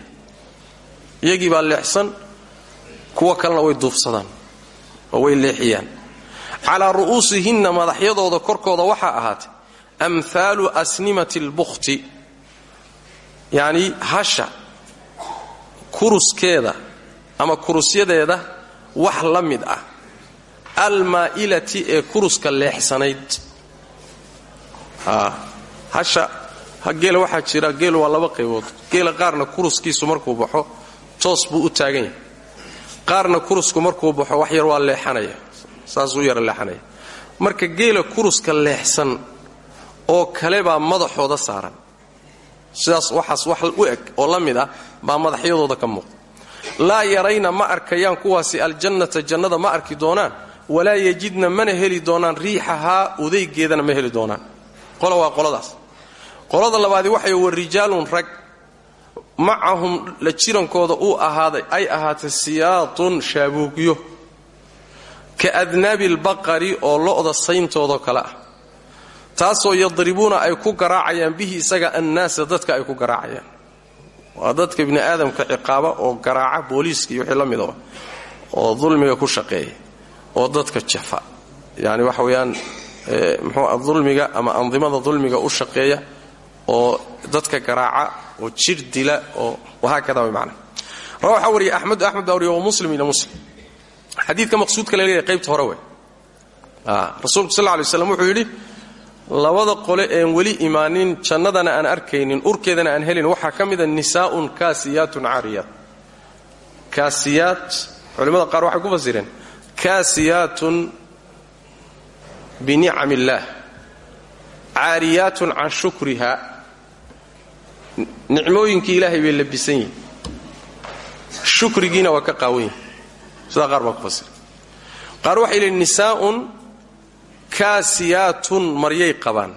Iyagii baa leexsan kuwa kalena way duufsadaan way leexiyaan. Calaa ru'uusihinna madaxyadooda korkooda waxaa ahaatay amhaalu asnimati albukhti. Yacnii hasha kuruskeeda ama kurusyadeeda wax la mid ah. Almaa'ilati ee kuruska leexsanayd. Hasha geela waxaa jira geelu waa laba qaybood. Geela qaarna kuruskiisu markuu baxo toos buu u taagan yahay qaarna kurusku markuu baxo wax yar waa leexanaya saasuu yara leexanaya. Marka geela kuruska leexsan oo kale baa madaxooda saaran. Sidaas waxaas wax u eg oo la mid ah baa madaxyadooda ka muuqda. Laa yarayna ma arkayaan kuwaasi aljannata jannada ma arki doonaan. Walaa yajidna mana heli doonaan riixahaa udaygeedana ma heli doonaan. Qola waa qoladaas. Qolada labaadi waxay wa rijaalun rag macahum la jirankooda uu ahaaday ay ahaatay siyaatun shaabuugyo ka adnaabi albaqari oo lo'da sayntoodo kale ah. Taasoo yadribuuna ay ku garaacayaan bihi isaga annaasa dadka ay ku garaacayaan. Waa dadka bini aadamka ciqaaba oo garaaca booliiska iyo wixii la oo dulmiga ku shaqeeya oo dadka jafa. Yani waxa weeyaan muxuu dulmiga ama andimada dulmiga u shaqeeya oo dadka garaaca oo jir dila oo macna rawa waxaa wariyay axmed baa wariya wa muslim ila muslim. Xadiidka maqsuudka la leeyahay qaybta hore wey rasuulku sal lla lay slam wuxuu yidhi labada qole een weli imaanin jannadana aan arkaynin urkeedana aan helin waxaa ka mida nisaa'un kaasiyaatun caariyaat kaasiyaat culimmada qaar waxay ku fasireen kaasiyaatun binicam illaah caariyaatun can shukriha nicmooyinkii ilaahay bay labisan yihiin shukrigiina waa ka qaawan yihiin sidaa qaar baa ku fasira qaar waxay leeyiin nisaa'un kaasiyaatun maryay qabaan.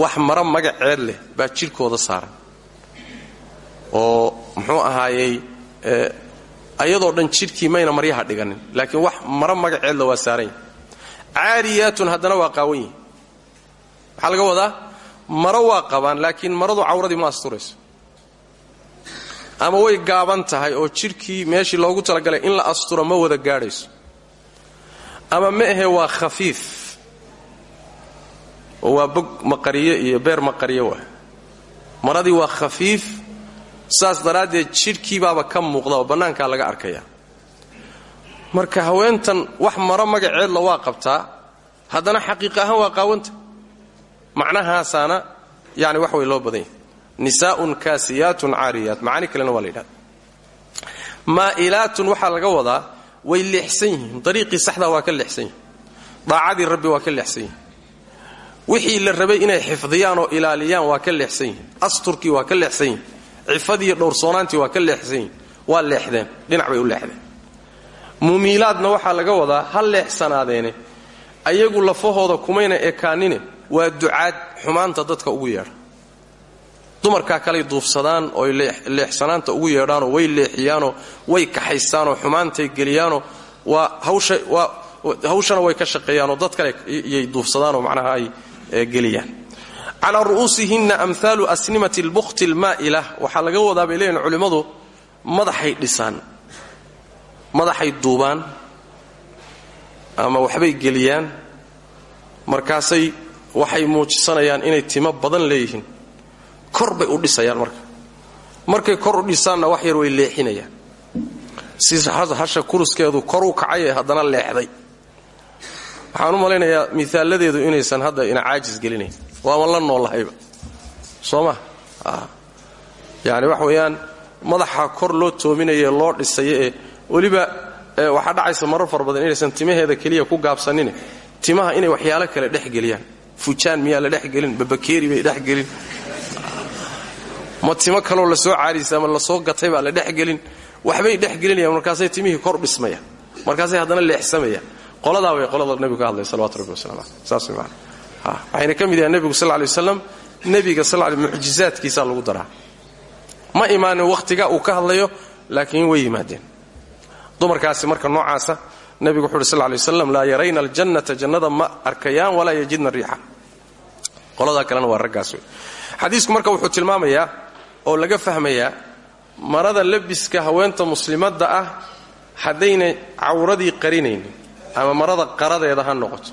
Wax mara magaceed leh baa jidhkooda saaran. Oo muxuu ahaayey ayadoo dhan jidhkii mayna maryaha dhiganin laakiin wax mara magaceedle waa saaran yahi caariyaatun haddana waa qaawan yihiin maxaa laga wadaa maro waa qabaan laakiin maradu cawradii ma asturayso. Ama way gaaban tahay oo jidhkii meeshii loogu talagalay in la asturo ma wada gaadhayso. Ama ma ahe waa khafiif. Oo waa bog maqariye iyo beer maqariye waa. Maradii waa khafiif saas daraaddeed jidhkiibaaba ka muuqda oo bannaankaa laga arkaya marka haweentan wax maro magaceedla waa qabtaa haddana xaqiiq ahaan waa qaawanta macnahaasaana yani wax way loo badan nisaa'un kaasiyaatun caariyaat macaani kalena waa la yidhahda maa'ilaatun waxaa laga wadaa way leexsan yihiin. Dariiqii saxdaa waa ka leexsan yihiin daacadii rabbi waa ka leexsan wixii la rabay inay xifdiyaan oo ilaaliyaan waa ka leexsan yihiin asturkii waa ka leexsan yihiin cifadiiyo dhowrsoonaantii waa ka leexsan yihiin waa leexdeen. Dhinac bay u leexdeen. Mumiilaadna waxaa laga wadaa ha leexsanaadeene ayagu lafahooda kumayna ekaanine waa ducaad xumaanta dadka ugu yeedha dumarkaa kaley duufsadaan ooy leexsanaanta ugu yeedhaanoo way leexiyaanoo way kaxaystaanoo xumaantay geliyaanoo waa hawshana way ka shaqeeyaanoo dad kale yay duufsadaanoo macnaha ay geliyaan. Calaa ru'uusihinna amhaalu asnimati lbukhti almaa'ila waxaa laga wadaa bay leeyihiin culimmadu madaxay dhisaan madaxay duubaan ama waxbay geliyaan markaasay waxay muujisanayaan inay timo badan leeyihiin. Kor bay u dhisayaan marka. Markay kor u dhisaanna wax yar way leexinayaan. Si hasha kuruskeedu kor u kacay ee haddana leexday. Waxaan u malaynayaa miaaladeedu inaysan hadda ina caajis gelinayn. Waaman la noollahayba soo ma? Yani wax weeyaan madaxa kor loo toominaye loo dhisayo ee weliba waxaa dhacaysa marar fara badan inaysan timaheeda keliya ku gaabsanine. Timaha inay waxyaalo kale dhexgeliyaan fujaan miyaa la dhexgelin babakeeri bay dhexgelin ma timo kaloo la soo caarisa ama la soo gatay baa la dhexgelin waxbay dhexgelinayaan markaasay timihii kor dhismayaan markaasay haddana leexsamayaan qoladaa way qolada nebigu ka hadlay salawatu rabbi wasalam aleh saas way maana waxayna ka mid yahay nebigu sal lay waslam nebiga sal lagu daraa. Ma imaanin wakhtiga uu ka hadlayo laakiin way yimaadeen. Dumarkaasi marka noocaasa nebigu wuxu uhi sal lay waslam laa yarayna aljannata jannada ma arkayaan walaa yajidna riixa. Qoladaa kalena waa raggaas wey marka wuxuu tilmaamayaa oo laga fahmayaa marada labiska haweenta muslimadda ah haddayna cawradii qarinaynin ama marada qaradeeda ha noqoto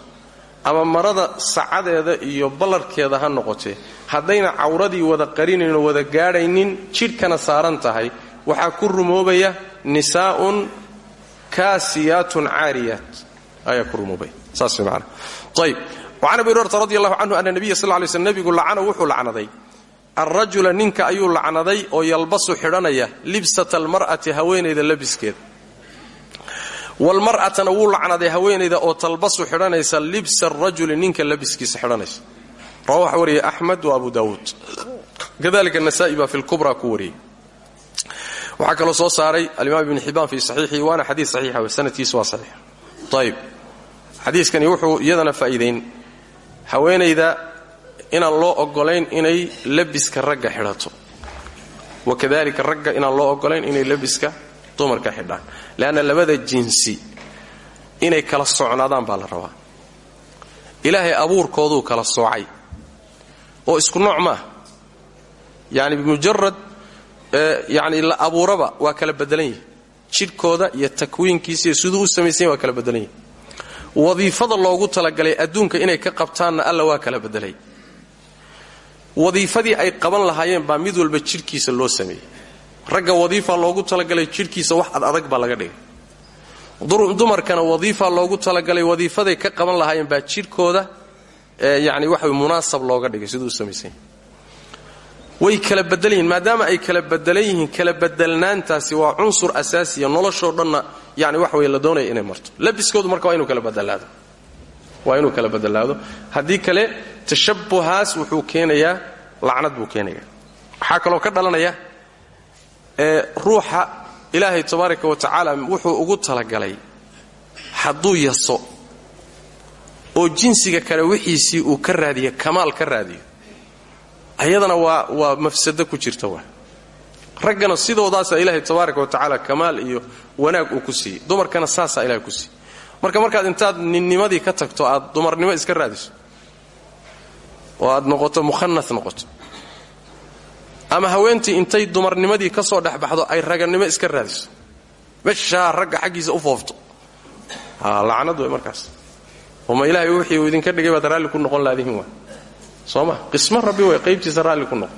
ama marada sacadeeda iyo ballarkeeda ha noqotee haddayna cawradii wada qarinayn wada gaadhaynin jidhkana saaran tahay waxaa ku rumoobaya nisaa'un kaasiyaatun caariyaat ayaa ku saas way macana ayb wacan abi hurayrata radi allahu canhu ana nabiya sal lay slm nebigu lacana wuxuu lacnaday. Ninka ayuu lacnaday oo yalbasu xidhanaya libsata almar'ati haweenayda labiskeeda walmar'atana wuu lacnaday haweenayda oo talbasu xidhanaysa libsa arajuli ninka labiskiisa xidhanaysa. Rawa waxa wariyay wa abu daawuud kadalika nasa'i fi lkubra ku wariyey waxaa kaloo soo saaray alimaam ibn xibaan fi saxiixii waana xadiis saxiixa w sanadkiisu waa saxiix. Ayb xadiiskani wuxuu iyadana faa'iidayn. Haweenayda inaan loo ogolayn inay labiska ragga xidhato. Wakadalika ragga inaan loo ogolayn inay labiska dumarka xidhaan. Leanna labada jinsi inay kala socnaadaan baa la rabaa. Ilaahay abuurkooduu kala soocay. Oo isku nooc maah yani yani la abuuraba waa kala bedelan yihi jidhkooda iyo takwiinkiisa iyo siduu u samaysanya waa kala bedelan yihi wadiifada loogu talagalay adduunka inay ka qabtaanna alla waa kala bedelay wadiifadii ay qaban lahaayeen baa mid walba jidhkiisa loo sameeyey. Ragga wadiifa loogu talagalay jidhkiisa wax ad adag baa laga dhigay. Dumarkana wadiifa loogu talagalay wadiifaday ka qaban lahaayeen baa jidhkooda yani waxa munaasab looga dhigay siduu u samaysanya way kala bedelan yihiin maadaama ay kala bedelan yihiin kala bedelnaantaasi waa cunsur asaasiya noloshoo dhanna yani waxa wey la doonaya inay marto. Labiskoodu marka waa inuu kala badalaado waa inuu kala badalaado haddii kale tashabuhaas wuxuu keenayaa lacnad buu keenaya waxaa kaloo ka dhalanaya ruuxa ilaahay tabaaraka wa tacaala wuxuu ugu talagalay hadduu yaso oo jinsiga kale wixiisii uu ka raadiyo kamaal ka raadiyo ayadana waa waa mafsado ku jirta waa. Raggana sidoodaasa ilaahay tabaaraka wa tacaala kamaal iyo wanaag uu ku siiyey. Dumarkana saasaa ilahay ku siiyey. Marka markaad intaad ninnimadii ka tagto aad dumarnimo iska raadiso. Oo aad noqoto mukhana noqoto. Ama haweentii intay dumarnimadii ka soo dhexbaxdo ay raganimo iska raadiso. Meshaa ragga xaggiisa u foofto. Lacnad way markaas. Oma ilaahay wixii uu idinka dhigay baad raalli ku noqon laadihin waa soo ma qismo rabbi way qaybtiisa raalli ku noqon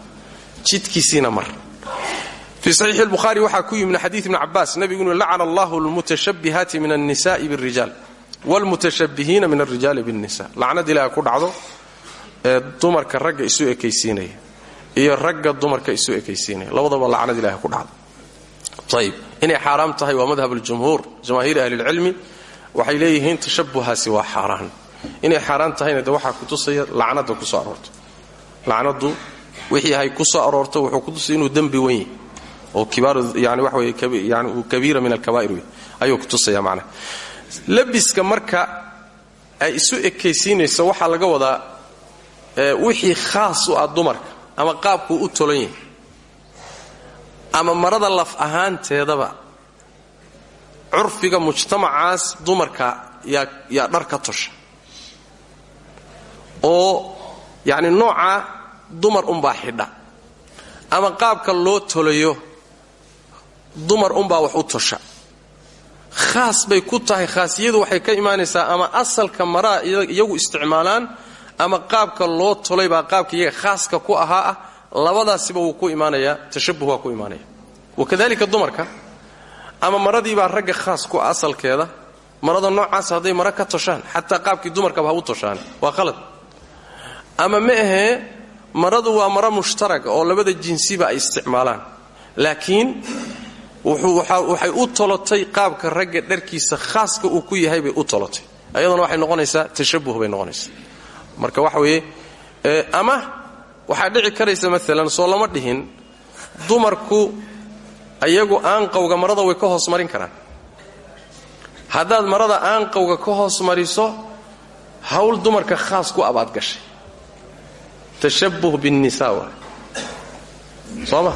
jidkiisiina mar fii saxiixi lbukhaari waxaa ku yimid xadiid ibni cabaas nebigu inu lacana allahu lmutashabbihaati min alnisa'i biاlrijaal wاlmutashabbihiina min alrijaali biاnnisa lacnad ilaah ku dhacdo ee dumarka ragga isu ekaysiinaya iyo ragga dumarka isu ekaysiinaya labadaba lacnad ilaah ku dhacdo ayib inay xaaraam tahay waa madhab ljumhuur jamaahiiri ahlilcilmi waxay leeyihiin tashabuhaasi waa xaaraan inay xaaraan tahayna de waxaa kutusaya lacnada ku soo aroorto. Lacnadu wixii hay ku soo aroorto wuxuu kutusaya inuu dembi wen yahy oo yani waxa wey yani uu kabiira min alkabaa'ir wey ayuu kutusaya macnaha. Labiska marka ay isu ekaysiinayso waxaa laga wadaa wixii khaas u ah dumarka ama qaabkuu u tolan yahay ama marada laf ahaanteedaba curfiga mujtamacaas dumarka yaa dhar ka tosha oo yacni noocaa dumar unbaa xidha ama qaabka loo tolayo dumar unbaa wax u tosha. Khaas bay ku tahay khaasiyadu waxay ka imaanaysaa ama asalka maraa iyagu isticmaalaan ama qaabka loo tolay baa qaabka iyaga khaaska ku ahaa ah labadaasiba wuu ku imaanayaa tashabuh waa ku imaanaya. Wakadalika dumarka ama maradiibaa ragga khaas ku asalkeeda marada noocaas hadday mara ka toshaan xataa qaabkii dumarkaba ha u toshaan waa qalad ama ma ahee maradu waa maro mushtaraga oo labada jinsiba ay isticmaalaan. Laakiin waxay u tolotay qaabka ragga dharkiisa khaaska uu ku yahay bay u tolotay ayadana waxay noqonaysaa tashabuh bay noqonaysaa. Marka waxa weeye ama waxaa dhici karaysa maalan soo lama dhihin dumarku ayagu aanqawga marada way ka hoos marin karaan. Haddaad marada aanqawga ka hoos mariso hawl dumarka khaas ku abaad gashay tashabuh binnisa waa soo ma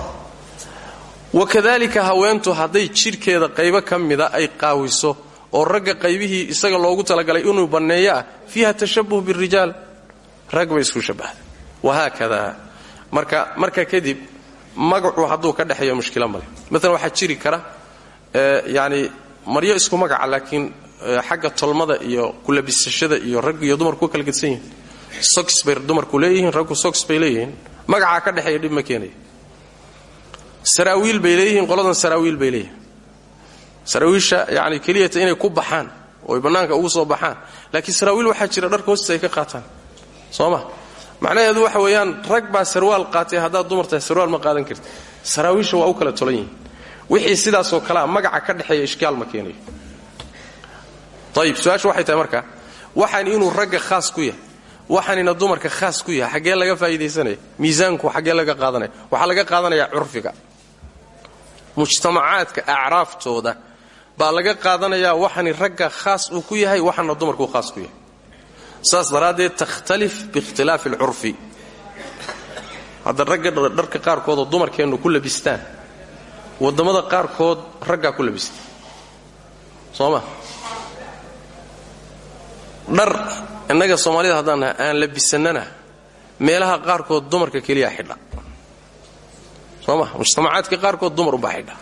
wakadalika haweentu hadday jidhkeeda qaybo ka mida ay qaawiso oo ragga qaybihii isaga loogu talagalay inuu banneeyo ah fiiha tashabuh birijaal rag bay isku shabbahda wahaakada marka marka kadib magacu hadduu ka dhexeeyo mushkila male maalan waxaa jiri kara yani maryo isku magaca laakiin xagga tolmada iyo kulabisashada iyo rag iyo dumarku kala gedsan yihiin sox bay dumarku leeyihiin raggu sox bay leeyihiin. Magacaa ka dhexeeya dhib ma saraawiil bay leeyihiin qoladan saraawiil bay leeyihiin. Saraawiisha yani keliyata inay ku baxaan ooy bannaanka ugu soo baxaan. Laakiin saraawiil waxaa jira dharka hoostiisa ay ka qaataan. Soo ma macnaheedu waxa weeyaan rag baa sarwaal qaatay haddaad dumar tahay sarwaal ma qaadan karti saraawiisha waa u kala tolan yihiin wixii sidaasoo kalea magaca ka dhexeeya ishkaal ma keenayo ayib su'aashu waxay tahay marka waxaan inuu ragga khaas ku yahay waxaanina dumarka khaas ku yahay xaggee laga faa'iidaysanaya miisaanku xaggee laga qaadanaya waxaa laga qaadanayaa curfiga. Mujtamacaadka acraaftooda baa laga qaadanayaa waxani ragga khaas uu ku yahay waxana dumarku khaas ku yahay. Saas daraaddeed takhtalif biikhtilaafi alcurfi. Hadda ragga dharka qaarkoodoo dumarkeennu ku labistaan waddamada qaarkood raggaa ku labista. Soo dhar innaga soomaalida haddaan aan labisannana meelaha qaarkood dumarka keliya xidha. Soo ma? Mujtamacaadka qaarkood dumar umbaa xidha.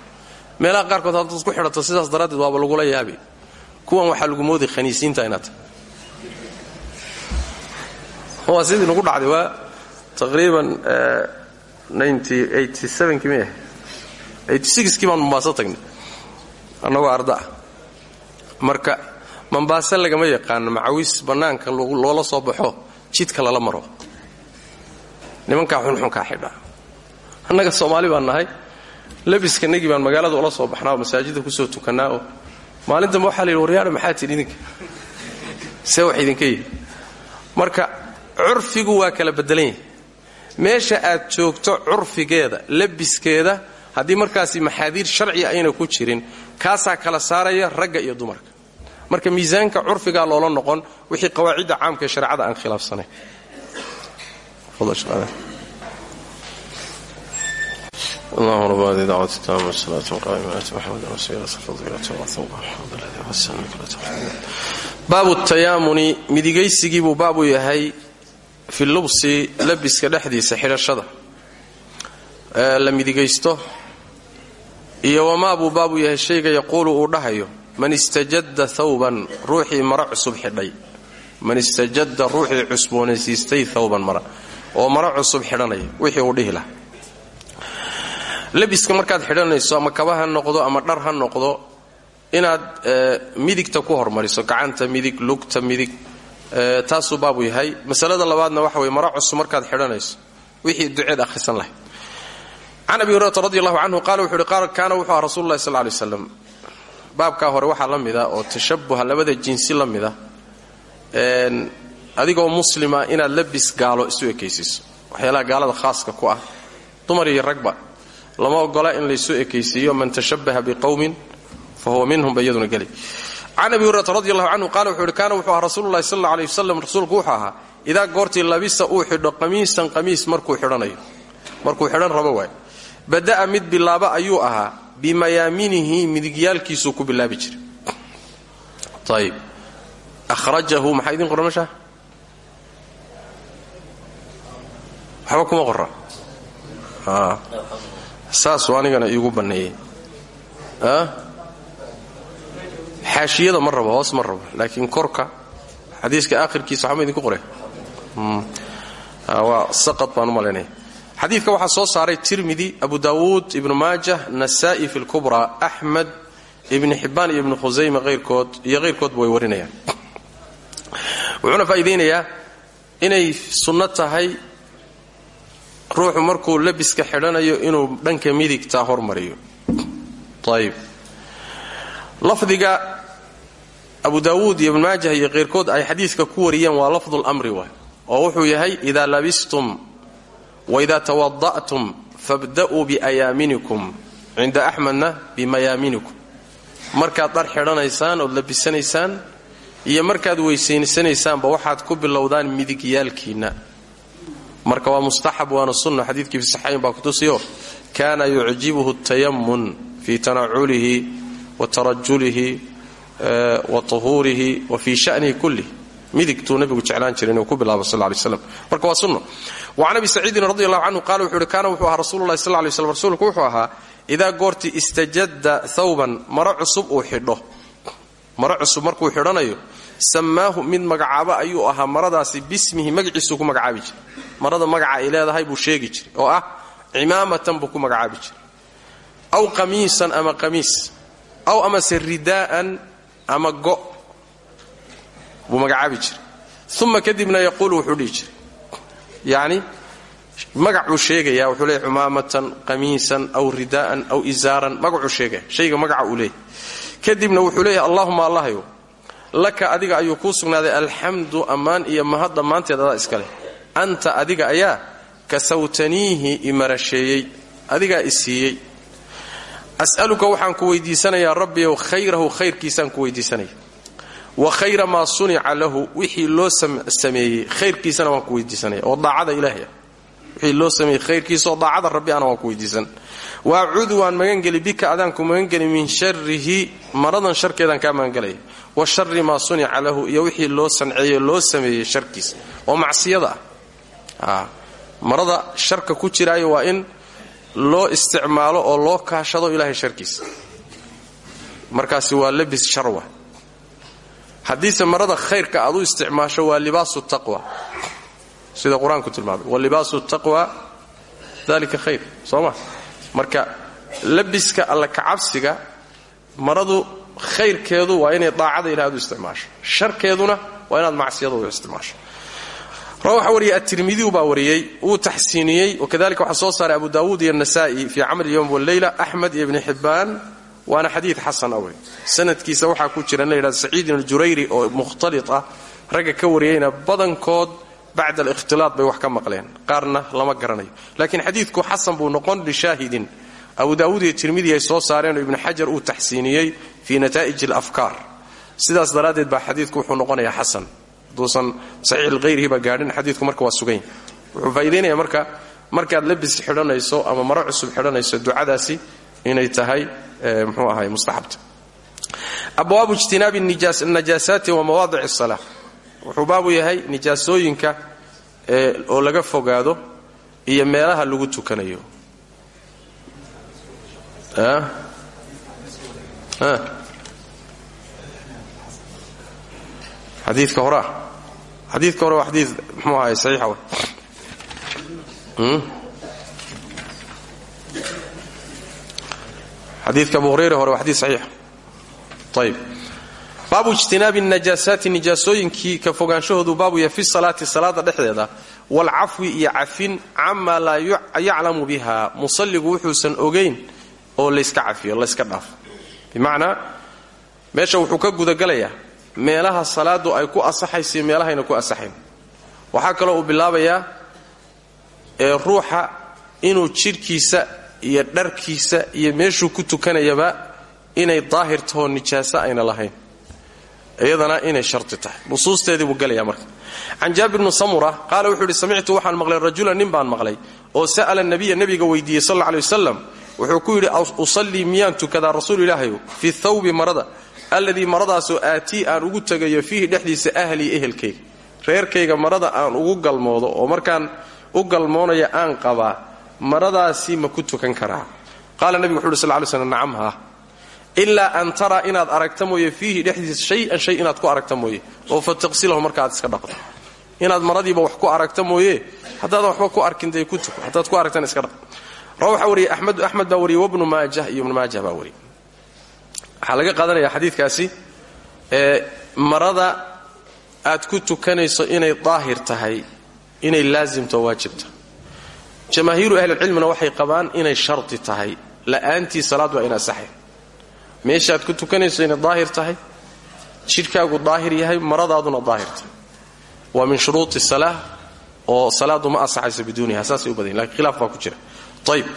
Meelaha qaarkood haddaad ku xidhato sidaas daraaddeed waaba lagula yaabi kuwan waxaa lagu moodi khaniisiinta inaad. Waa sidii nagu dhacday waa taqriiban ah kii baan mombaaso tagnay. Annagoo ardaah marka mombaaso lagama yaqaano macawis bannaanka loola soo baxo jidka lala maro. Nimankaa xunxunkaa xidha. Annaga soomaali baan nahay. Labiskanagii baan magaalada ula soo baxnaa oo masaajidda ku soo tukannaa oo maalintamba waxaa la yidhi tidhi idinka. See wax marka curfigu waa kala beddelan meesha aad joogto curfigeeda labiskeeda haddii markaasi maxaadiir sharciga ayna ku jirin kaasaa kala saaraya ragga iyo dumarka marka miisaanka curfigaa loola noqon wixii qawaacidda caamka ee shareecada aan khilaafsanayn اللهم رب هذه دعوة التامة والصلاة القائمة آت محمد وسيلة الفضيلة والثوب الحمد الذي وسلم كل تحميد باب التيامن مديغيسيغي بو باب يهي في اللبس لبس كدحديس xidhashada la midigaysto iyo wamaa buu baabu yahay shayga yaquulu uu dhahayo man istajadda thawban ruuxii mara cusub xidhay. Man istajadda ruuxii cusboonaysiistay thawban mara. Oo mara cusub xidhanaya wixii uu dhihi lahaa. Labiska markaad xidhanayso ama kaba noqdo ama dhar ha noqdo inaad midigta ku hormariso gacanta midig lugta midig taasuu baabu yahay. Masalada labaadna waxa weye mara cusub markaad xidhanayso wixii duceed akhrisan lahay can abi hurayrata radi allahu canhu qaala wuxu uhi kaana wuxuu aha rasulu llahi sal baabkaa hore waxaa la mida oo tashabuha labada jinsi la mida adigoo muslima inaad labis gaalo isu ekaysiiso. Waxyaalaha gaalada khaaska ku ah dumar iyo ragba lama ogola in laysu ekaysiiyo man tashabaha biqowmin fa huwa minhum ba iyaduna geli. Can abi hurayrata radi wuxuu kaana wuxuu ahaa rasuululahi sal alla aley wasalam rasuulku wuxuu labisa uu xidho qamiisan qamiis markuu xidhanayo. Markuu xidhan rabo waay. Bada'a mid bilaaba ayuu ahaa bimayaaminihi midigyaalkiisuu ku bilaabi jiray. Ayib ahrajahu maxaa idin qoran meshaa waxba kuma qora saasuu anigana iigu banneeyey xaashiyada ma rabo hoos ma rabo. Laakiin korka xadiiska aakhirkiisa waxba ma idinku qore waa saqad baan u malaynaya xadiidka waxaa soo saaray tirmidi abu dawuud ibnu maajah nasa'i fi lkubra axmed ibni xibbaan iyo ibnu khusayme hayrkood iyo hayrkoodba way warinayaan. Wuxuuna faa'iidaynayaa inay sunno tahay ruuxu markuu labiska xidhanayo inuu dhanka midigtaa hormariyo. Ayib lafdiga abu dawuud iyo ibnu maajah iyo hayrkood ay xadiidka ku wariyeen waa lafdu lamri waay oo wuxuu yahay idaa labistum waidaa tawada'tum fabda'uu biayaaminikum cinda axmedna bimayaaminikum markaad dhar xidhanaysaan ood labisanaysaan iyo markaad weysaysanaysaaanba waxaad ku bilowdaan midigyaalkiinna marka waa mustaxab waana sunna xadiidkii fi saxayn baa kutusiyo kaana yucjibuhu tayamun fii tanaculihi wa tarajulihi wa tuhuurihi wa fii sha'nihi kullih midigtuu nabigu jeclaan jiray ku bilaabo sal lay slam marka waa sunno wacan abi saciidin radi allahu canhu qaala wuxu uhi kaana wuxuu ahaa rasulullahi sal lay slam rasuulku wuxuu ahaa idaa goortii istajadda thawban maro cusub uu xidho maro cusub markuu xidhanayo sammaahu mid magacaabo ayuu ahaa maradaasi bismihi magaciisuu ku magacaabi jiray marada magaca ay leedahay buu sheegi jiray oo ah cimaamatan buu ku magacaabi jiray aw qamiisan ama qamiis aw amase ridaa'an ama go' buu magacaabi jiray uma kadibna yaquulu wuxuu dhihi yacni magacuu sheegaya wuxuu leeyahy cumaamatan qamiisan aw ridaa'an aw isaaran magacuu sheegaya shayga magaca uu leeyahy kadibna wuxuu leeyahay allahuma allahyow laka adiga ayuu kuu sugnaaday alxamdu ammaan iyo mahad dhammaanteed adaa iska leh. Anta adiga ayaa kasawtaniihi imarasheeyey adigaa i siiyey. As'aluka waxaan ku weydiisanayaa rabbiyow khayrahu khayrkiisaan ku weydiisanaya wa khayra maa sunica lahu wixii loo sameeyey khayrkiisana waan ku weydiisanaya oo daacada ilaahay ah. Wixii loo sameeyey khayrkiisaoo daacada rabbi ana waan ku weydiisan. Wa acuudu waan magangeli bika adaanku magangeli min sharihi maradan sharkeedaan kaa magangelaya wa shari maa sunica lahu wixii loo sanceeyo loo sameeyey sharkiisa oo macsiyada. Ah marada sharka ku jiraayo waa in loo isticmaalo oo loo kaashado ilaahay sharkiisa markaasi waa labis sharwa haddiise marada khayrka aad u isticmaasho waa libaasu taqwa. Sida qur'aanku tilmaamay wa libaasu taqwa dalika khayr. Soo ma? Marka labiska alla kacabsiga maradu khayrkeedu waa inay daacada ilahay ad u isticmaasho. Sharkeeduna waa inaad macsiyada u isticmaasho. Waxaa wariyey atirmidiyu baa wariyey wuu taxsiiniyey wakadalika waxaa soo saaray abu daawuud iyo nasa'i fii xibbaan waana xadiid xasan awey. Sanadkiisa waxaa ku jira in la yidhahdo saciid ibn jurayri oo mukhtalit ah ragga ka wariyeyna badankood bacda alikhtilaat bay wax ka maqleen. Qaarna lama garanayo. Laakiin xadiidku xasan buu noqon lishaahidin abu daawuud iyo tirmidi ay soo saareenoo ibnu xajar uu taxsiiniyey fii nataa'ij alafkaar. Sidaas daraaddeed baa xadiidku wuxuu noqonayaa xasan. Haduusan saxiix hayrihiba gaadhin xadiidku marka waa sugan wuxuu faa'idaynaya marka markaad labis xidhanayso ama maro cusub xidhanayso tahay mxuu ahay mustaxabta. Abwaabu ijtinaabi najaasaati wa mawaadic asala wuxuu baabu yahay nijaasooyinka oo laga fogaado iyo meelaha lagu tukanayo. Xadiidka horea xadiidka hore waa xadiid mxuu ahay saxiixa wey xadiidka abu hurayra hore waa xadiid saxiixa ayib baabu ijtinaabi najaasaati nijaasooyinkii ka fogaanshahoodu baabu yahay fi salaati salaada dhexdeeda. Waalcafwi iyo cafin camaa laa yaclamu biha. Musalligu wuxuusan ogayn oo layska cafiyo layska dhaafo bimacnaa meesha wuxuu ka gudagalayaa meelaha salaadu ay ku asaxaysa meelahayna ku asaxayn. Waxaa kaloo uu bilaabayaa ee ruuxa inuu jidhkiisa iyo dharkiisa iyo meeshuu ku tukanayaba inay daahir tahoo nijaaso ayna lahayn. Iyadana inay sharti tahay. Nusuusteedii buu gelaya marka. Can jaabir bni samura qaala wuxuu yidhi waxaan maqlay rajulan nin baan maqlay oo sa'ala nabiya nebiga weydiiyey sal alla ley wuxuu ku yidhi usallii miyaan tukadaa rasuul ilaahayu fi thawbi marada. Alladii maradaasoo aatii aan ugu tegayo fiihi dhexdiisa ahlii ehelkayga. Reerkayga marada aan ugu galmoodo oo markaan u galmoonaya aan qabaa maradaasi ma ku tukan karaa. Qaala nebigu wuxu uhi sal ly slm nacam haa ilaa an taraa inaad aragta mooye fiihi dhexdiisa shay-an shay inaad ku aragta mooye oo fa taqsilahu marka aad iska dhaqdo. Inaad maradiiba wax ku aragta mooye haddaadan waxba ku arkin dee ku tuko haddaad ku aragtana iska dhaq. Ra waxaa wariyey axmed axmed baa wariyey wabnu maajah iyo ibnu maajah xadiidkaasi ee marada aad ku tukanayso inay daahir tahay inay laasimto waajibta jamaahiiru ahlilcilmina waxay qabaan inay sharti tahay. La'aantii salaad waa in asaxay meeshaaad ku tukanayso inay daahir tahay. Jidhkaagu daahir yahay maradaaduna daahir tahay. Waa min shuruuti salaa oo salaadu ma asaxayso biduuniha saasay u badayin laakiin khilaaf baa ku jira. Ayb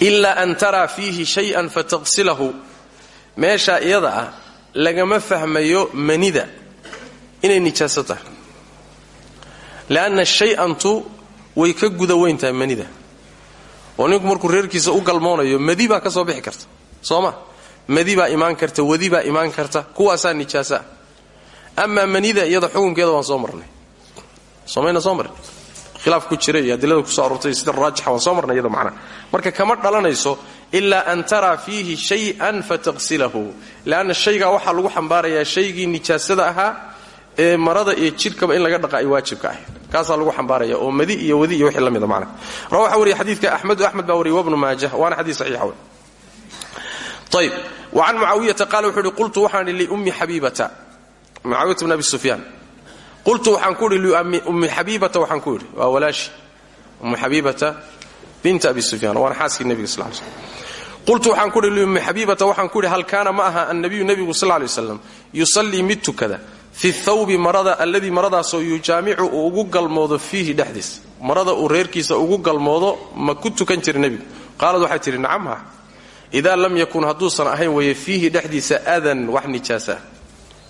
ilaa an taraa fiihi shay-an fataqsilahu. Iyada ah lagama fahmayo manida. Inay nijaaso tahay way ka guda weyn tahay manida. Oo ninku markuu reerkiisa u galmoonayo madi ka soo bixi karta. Soo ma? Madi karta wadi baa karta kuwaasaa nijaasaa. Amaa manida iyada xukunkeeda waan soo marnay. Somayna soo marnay. Khilaaf ku jira iyo adilada ku soo aroortay sida raajixa waan soo marnay iyada macnaha marka kama dhalanayso ilaa an taraa fiihi shay-an fataqsilahu. Leanna shaygaa waxaa lagu xambaarayaa shaygii nijaasada ahaa ee marada iyo jidhkaba in laga dhaqa ay waajibka ahayd kaasaa lagu xambaaraya oo madi iyo wadi iyo wixii la mida macnaha ra waxaa wariya xadiidka axmed axmed baa wariyay wabnu waana xadiid saxiixa wey ayb wacan mucaawiyata qaala wuxuu qultu waxaan idhi liummi xabiibata. Mucaawiyata bn abi sufyaan. Qultu waxaan ku idhi liummi xabiibata waxaan ku idhi. Waa walaashi. Ummu xabiibata binta abi sufyaan waana xaaskii nebiga sal slam qultu waxaan ku idhi liummi xabiibata waxaan ku idhi hal ma aha annabiyu nebigu sal lay waslam yusallii mid tukada fi thawbi marada alladii maradaasoo yujaamicu uu ugu galmoodo fiihi dhexdiisa marada uu reerkiisa ugu galmoodo ma ku tukan jira nebigu. Qaalad waxay tidhi nacam ha. Idaa lam yakun hadduusan ahayn weeye fiihi dhexdiisa adan wax nijaasa.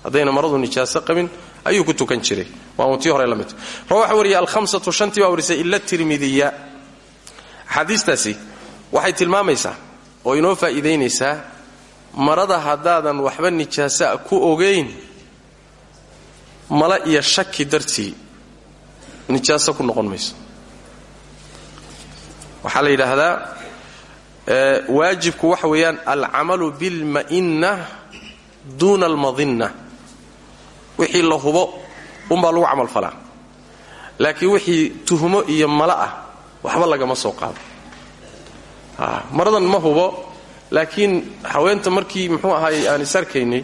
Ah maradu nijaaso qabin ayuu ku tukan jiray. Waa tii hore la mid. Rawaxa wariya alhamsatu shantii baa warisay ila tirmidiya. Axaadiistaasi waxay tilmaamaysaa oo inoo faa'iidaynaysaa marada haddaadan waxba nijaasaa ku ogayn mala iyo shaki dartii nijaaso ku noqon mayso. Waxaa la yidhaahdaa waajibku waxa weeyaan alcamalu bilma'inna duuna almadinna. Wixii la hubo unbaa lagu camal falaa. Laakiin wixii tuhmo iyo mala ah waxba lagama soo qaado. Maradan ma hubo laakiin haweenta markii muxuu ahaay aan is arkaynay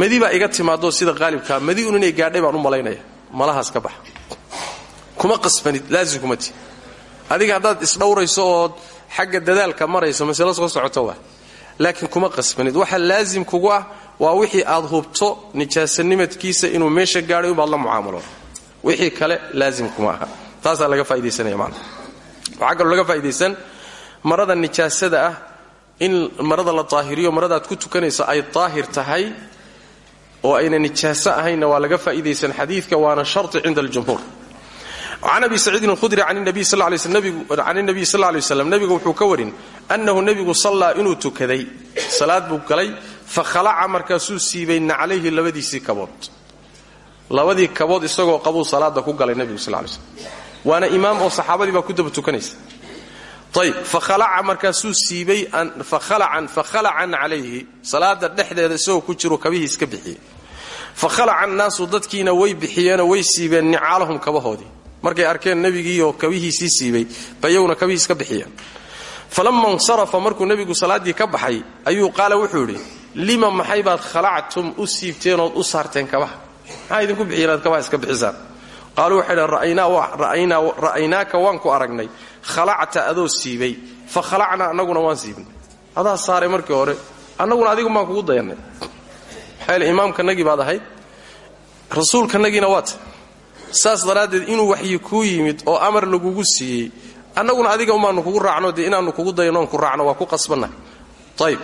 madi baa iga timaadoo sida qaalibkaa madi un inay gaadhay baan u malaynaya. Malahaas ka bax. Kuma qasbanid laazim kuma ti. Adiga haddaad isdhowrayso ood xagga dadaalka marayso masalo soo socoto waa. Laakiin kuma qasbanid. Waxa laazim kugu ah waa wixii aad hubto nijaasanimadkiisa inuu meesha gaadhay ubaad la mucaamalo. Wixii kale laazim kuma aha. Taasaa laga faa'idaysanaya maana waxaa kaloo laga faa'idaysan marada nijaasada ah in marada la daahiriyo maradaad ku tukanayso ay daahir tahay oo ayna nijaaso ahaynna waa laga faa'idaysan xadiidka waana sharti cinda aljumhuur. Can abi saciidin alkhudri can nabiy sal lay waslam nebigu wuxuu ka warin annahu nebigu sallaa inuu tukaday salaad buu galay fa khalaca markaasuu siibay naclayhi labadiisii kabood. Labadii kabood isagoo qabuu salaada ku galay nebigu sal lay slm waana imaam oo saxaabadii baa ku daba tukanaysa ayb fakhalaca markaasuu siibay fakhalacan calayhi. Salaada dhexdeeda isagoo ku jiru kabihii iska bixiyey fakhalaca annaasu dadkiina way bixiyeenoo way siibeen nicaalahum kabahoodii. Markay arkeen nebigiioo kabihiisii siibay bayaguna kabihii iska bixiyeen. Falama insarafa markuu nebigu salaaddii ka baxay ayuu qaala wuxuu idhi lima maxay baad khalactum u siibteenood u saarteen kabaha? Maxaa idinku bixiya inaad kabaha iska bixisaan? Qaaluu waxay dhaheen ra'aynaaka waan aragnay khalacta adoo siibay. Fa khalacnaa annaguna waan siibnay adaa saaray markii hore annaguna adigu baan kugu dayannay imaamkanagii baad ahayd. Rasuulkanagiina waata saas daraaddeed inuu waxyi kuu yimid oo amar lagugu siiyey annaguna adiga umaanu kugu raacno dee inaannu kugu dayanoon ku raacno waa ku qasbannahay. Ayb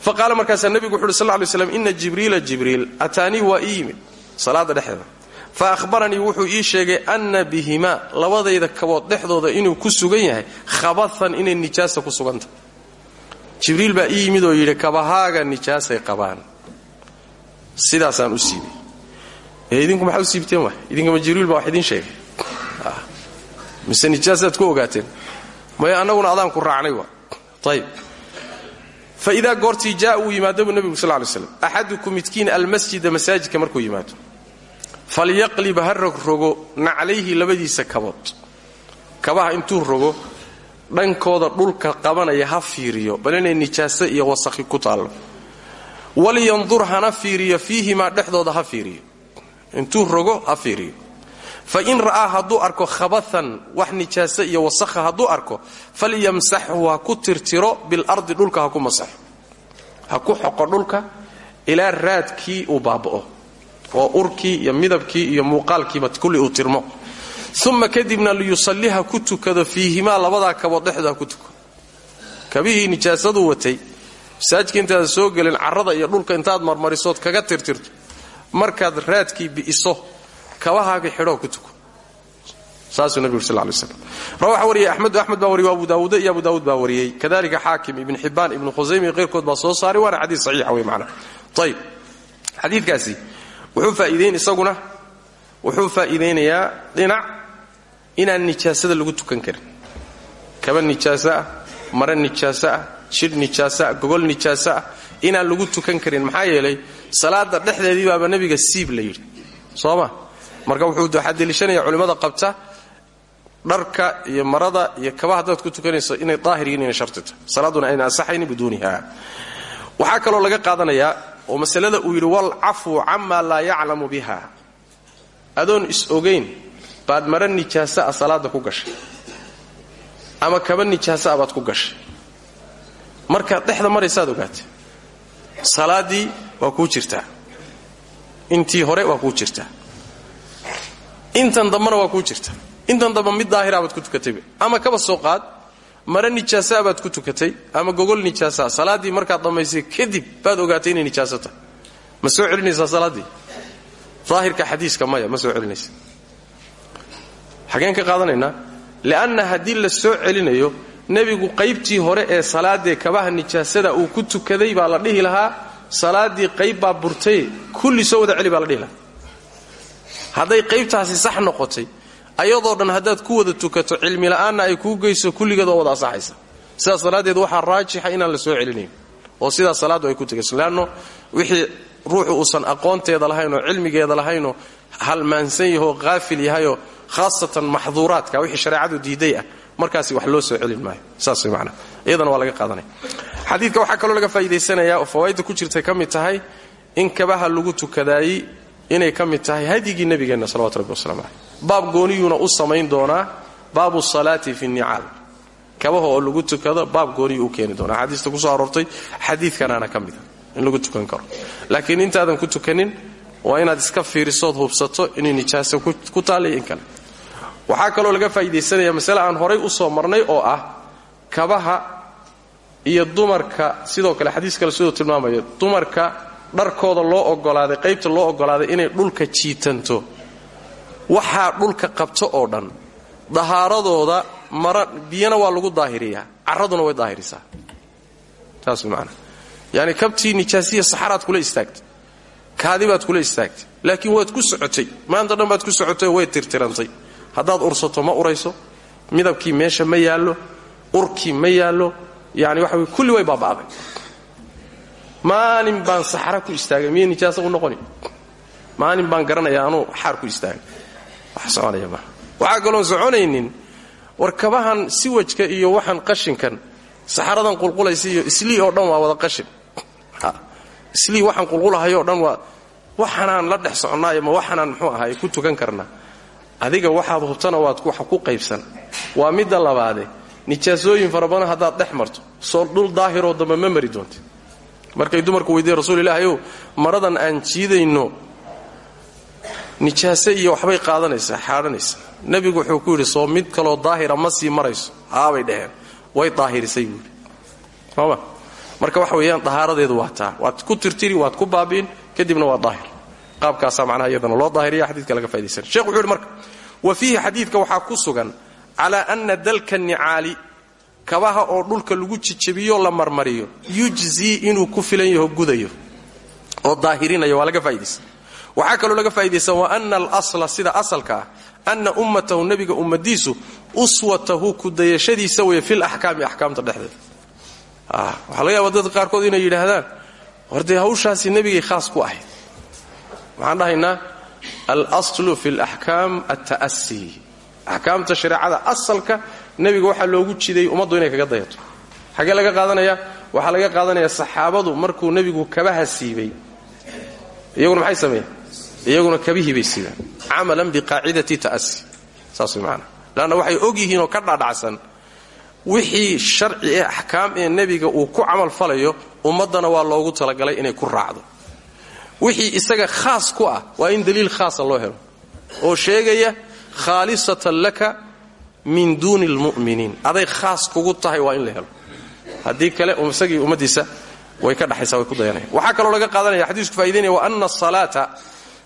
fa qaala markaasaa nebigu wuxu uhi sal inna jibriila jibriil ataanii waa ii yimid. Salaadda fa ahbaranii wuxuu ii sheegay anna bihimaa labadayda kabood dhexdooda inuu ku sugan yahay khabaan inay nijaasa ku sugantah jibriil baa ii yimid oo yidhi kabahaaga nijaasay qabaan. Sidaasaan u siibay. Idinku maxaa u siibteen wa idinkama jibriil baa wax idiin sheegay. Mise nijaasaad ku ogaateen? Maya annaguna adaan ku raacnay wa ayb fa idaa goortii jaa uu yimaado buu nebigu sal lay slam axadukum midkiin almasjida masaajidka markuu yimaado falyaqlib ha rogrogo naclayhi labadiisa kabood. Kabaha intuu rogo dhankooda dhulka qabanaya ha fiiriyo bal inay nijaaso iyo wasakhi ku taallo walyandur hana fiiriyo fiihimaa dhexdooda ha fiiriyo. Intuu rogo ha fiiriyo. fa in ra'aa hadduu arko khabaan wax nijaaso iyo wasakha hadduu arko falyamsaxhu ha ku tirtiro bilardi dhulka ha ku masaxo. Ha ku xoqo dhulka ilaa raadkii uu baaba'o oo urkii iyo midabkii iyo muuqaalkiiba kulli uu tirmo. Uma kadibna liyusalli ha ku tukado fiihimaa labadaa kabood dhexda ha ku tuko. Kabihii nijaasadu watay masaajidka intaada soo gelin carrada iyo dhulka intaad marmarisood kaga tirtirto markaad raadkii bi'iso kabahaaga xidhoo ku tuko. Saasuu nebigu sal lay slam rawaxa wariyey axmedu axmed baa abu daawuud iyo abu daawuud baa wariyey kadalika ibn xibbaan ibnu khusaymi qeyrkood baa soo saaray waana xadiis saxiixa wey macnaha. Ayb xadiidkaasi wuxuu faa'iidayn isaguna wuxuu faa'iidaynayaa dhinac inaan nijaasada lagu tukan karin. Kaba nijaaso ah mare nijaaso ah gogol nijaaso ah lagu tukan karin. Maxaa yeelay salaada dhexdeedii baaba nebiga siib la yidhi. Soo ma marka wuxuu waxaa deliishanaya culimmada qabta dharka iyo marada iyo kaba haddaad ku tukanayso inay daahir yihiin inay sharti salaaduna ayna ansaxaynin biduuniha waxaa kaloo laga qaadanayaa oo masalada uu yidhi walcafwu camaa laa yaclamu biha adoon is ogayn baad mare nijaaso ah salaada ku gashay ama kaba nijaaso ah baad ku gashay. Markaad dhexda maraysaad ogaatay salaaddii waa kuu jirtaa intii hore waa kuu jirtaa intan dambena waa kuu jirtaa intan dambe mid daahira baad ku tukatayba ama kaba soo qaad mare nijaasaa baad ku tukatay ama gogol nijaasaa salaaddii markaad dhammaysay kadib baad ogaatay inay nijaaso tahay ma soo celinaysaa salaaddii daahirka xadiiska maya ma soo celinaysa. Xageen ka qaadanaynaa li'anna haddii la soo celinayo nebigu qaybtii hore ee salaadee kabaha nijaasada uu ku tukaday baa la dhihi lahaa salaaddii qayb baa burtay kulli soo wada celi baa la dhihi lahaa. Hadday qaybtaasi sax noqotay ayadoo dhan haddaad ku wada tukato cilmila'aanna ay kuu geyso kulligeed wada asaxaysa sidaas daraaddeed waxaa raajixa inaan la soo celinayn oo sidaas salaaddu ay ku tegayso wixii ruuxu uusan aqoonteeda lahaynoo cilmigeeda lahaynoo halmaansan yahoo haafil yahayoo khaasatan maxduuraadka wixii shareecadu diiday ah markaasi wax loo soo celin maayo. Saas macnaa iyadana waa laga qaadanaya xadiidka waxaa kaloo laga faa'iidaysanayaa oo fawaa'idda ku jirtay ka tahay in kabaha lagu tukadaayey inay ka mid tahay hadyigii nebigeenna salawatu rabbi waslamu caleyh baab gooniyuuna u samayn doonaa baabu salaati fi nnicaal kabaha oo lagu tukado baab gooniyuu u keeni doonaa. Axaadiista ku soo aroortay xadiidkanaana ka mida in lagu tukan karo. Laakiin intaadan ku tukanin waa inaad iska fiirisood hubsato inay nijaaso ku taallay in kale. Waxaa laga faa'iidaysanaya masale aan horay u soo marnay oo ah kabaha iyo dumarka sidoo kale xadiis kale siduu dumarka dharkooda loo ogolaaday qaybta loo ogolaaday inay dhulka jiitanto. Waxaa dhulka qabto oo dhan dahaaradooda mara biyana waa lagu daahiriyaa carraduna way daahirisaa. Saas maana yaani kabtii nijaasiya saxaraad kula istaagtay kaadi baad kula istaagtay laakiin waad ku socotay maanta dhan baad ku socotay way tirtirantay. Haddaad ursato ma urayso midabkii meesha ma yaallo urkii ma yaallo yani waxa kulli way baaba'day maalin baan saxara ku istaagay. Miyay nijaaso u noqoni? Maalin baan garanayaa anuu xaar ku istaagay. Wax soconaya maaha waxaa kaloon soconaynin war kabahan siwajka iyo waxaan qashinkan saxaradan qulqulaysa iyo oo dhan waa wada qashin. Islii waxaan qulqulahayo o dhan waa waxanaan la dhex soconaayo ma waxanaan muxuu ahaay ku tukan karnaa adiga waxaad hubtana waad ku qaybsan. Waa midda labaade. Nijaasooyin fara badan haddaad dhex marto. Soo dhul daahiroo dambe ma mari doonta markay dumarku weydiiye rasuul ilaahayow maradan aan jiidayno nijaase iyo waxbay qaadanaysaa xaadhanaysaa nebigu wuxuu ku yidhi soo mid kaloo daahira ma sii marayso. Haabay dhaheen. Way daahirisay sooma marka waxa weeyaan dahaaradeedu waa taa. Waad ku tirtiri waad ku baabi'in kadibna waa daahir. Qaabkaasaa macnaha iyadana loo daahiriya xadiidka laga faidaysanay shekh wuxu yidhi marka wa fiihi waxaa ku sugan calaa anna dalka nicaali kabaha oo dhulka lagu jijabiyo la marmariyo. Yujzii inuu ku filan yaho gudayo oo daahirinayo waa laga faa'idaysan waxaa kaloo laga faa'idaysan wa ana alasla sida asalka ah anna ummatahu nebiga ummadiisu uswatahu kudayashadiisa weeye fil axkaami axkaamta dhexdeeda. Waxaa laga yaaba dadka qaarkood inay yidhaahdaan war dee hawshaasi nebigay khaas ku ahayd. Waxaan dhahaynaa alslu fi laxkaam alta'asi axkaamta shareecada asalka nebiga waxaa loogu jiday ummaddu inay kaga dayato. Xagee laga qaadanaya? Waxaa laga qaadanaya saxaabadu markuu nebigu kabaha siibay. Iyaguna maxay sameeyeen? Iyaguna kabihii bay siibeen. Camalan biqaacidati ta'asi saas way macanaa leanna waxay og oo ka dhaadhacsan wixii sharci ee axkaam ee nebiga uu ku camal falayo ummaddana waa loogu talagalay inay ku raacdo. Wixii isaga khaas ku ah waa in daliil khaasa loo helo. Oo sheegaya khaalisatan laka min duuni lmu'miniin. Aday khaas kugu tahay waa in la helo. Haddii kale isagii ummaddiisa way ka dhaxaysaa way ku dayanaya waxaa kaloo laga qaadanaya xadiisku faa'idaynaya wa anna asalaata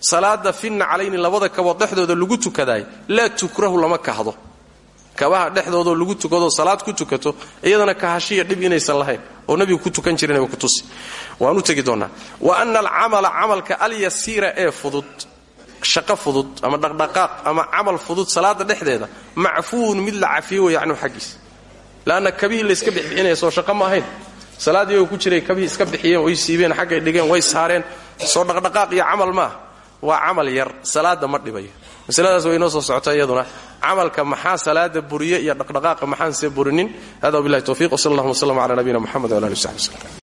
salaada finna calayni labada kabood dhexdooda lagu tukadaay laa tukrahu lama kahdo. Kabaha dhexdoodoo lagu tukadoo salaad ku tukato iyadana kahashiya dhib inaysan lahayn oo nabigu ku tukan jirina ku tusi. Waanu tegi doonnaa wa anna alcamala camalka alyasiira ee fudud shaqo fudud ama dhaqdhaqaaq ama camal fudud salaada dhexdeeda macfuun mid la cafiyo way canhu xaggiisa leanna kabihii layska bixbixinaya soo shaqo ma ahayn. Salaad iyagoo ku jiray kabihii iska bixiyeen way siibeen xaggay dhigeen way saareen. Soo dhaqdhaqaaq iyo camal maaha waa camal yar salaada ma dhibayo masaladaas way inoo soo socota iyaduna. Camalka maxaa salaada buriye iyo dhaqdhaqaaqa maxaan see burinin? Hada wabillahi towfiq wsal allahuma wslam ala nabiyina muxamed wala ali w saxbi wslm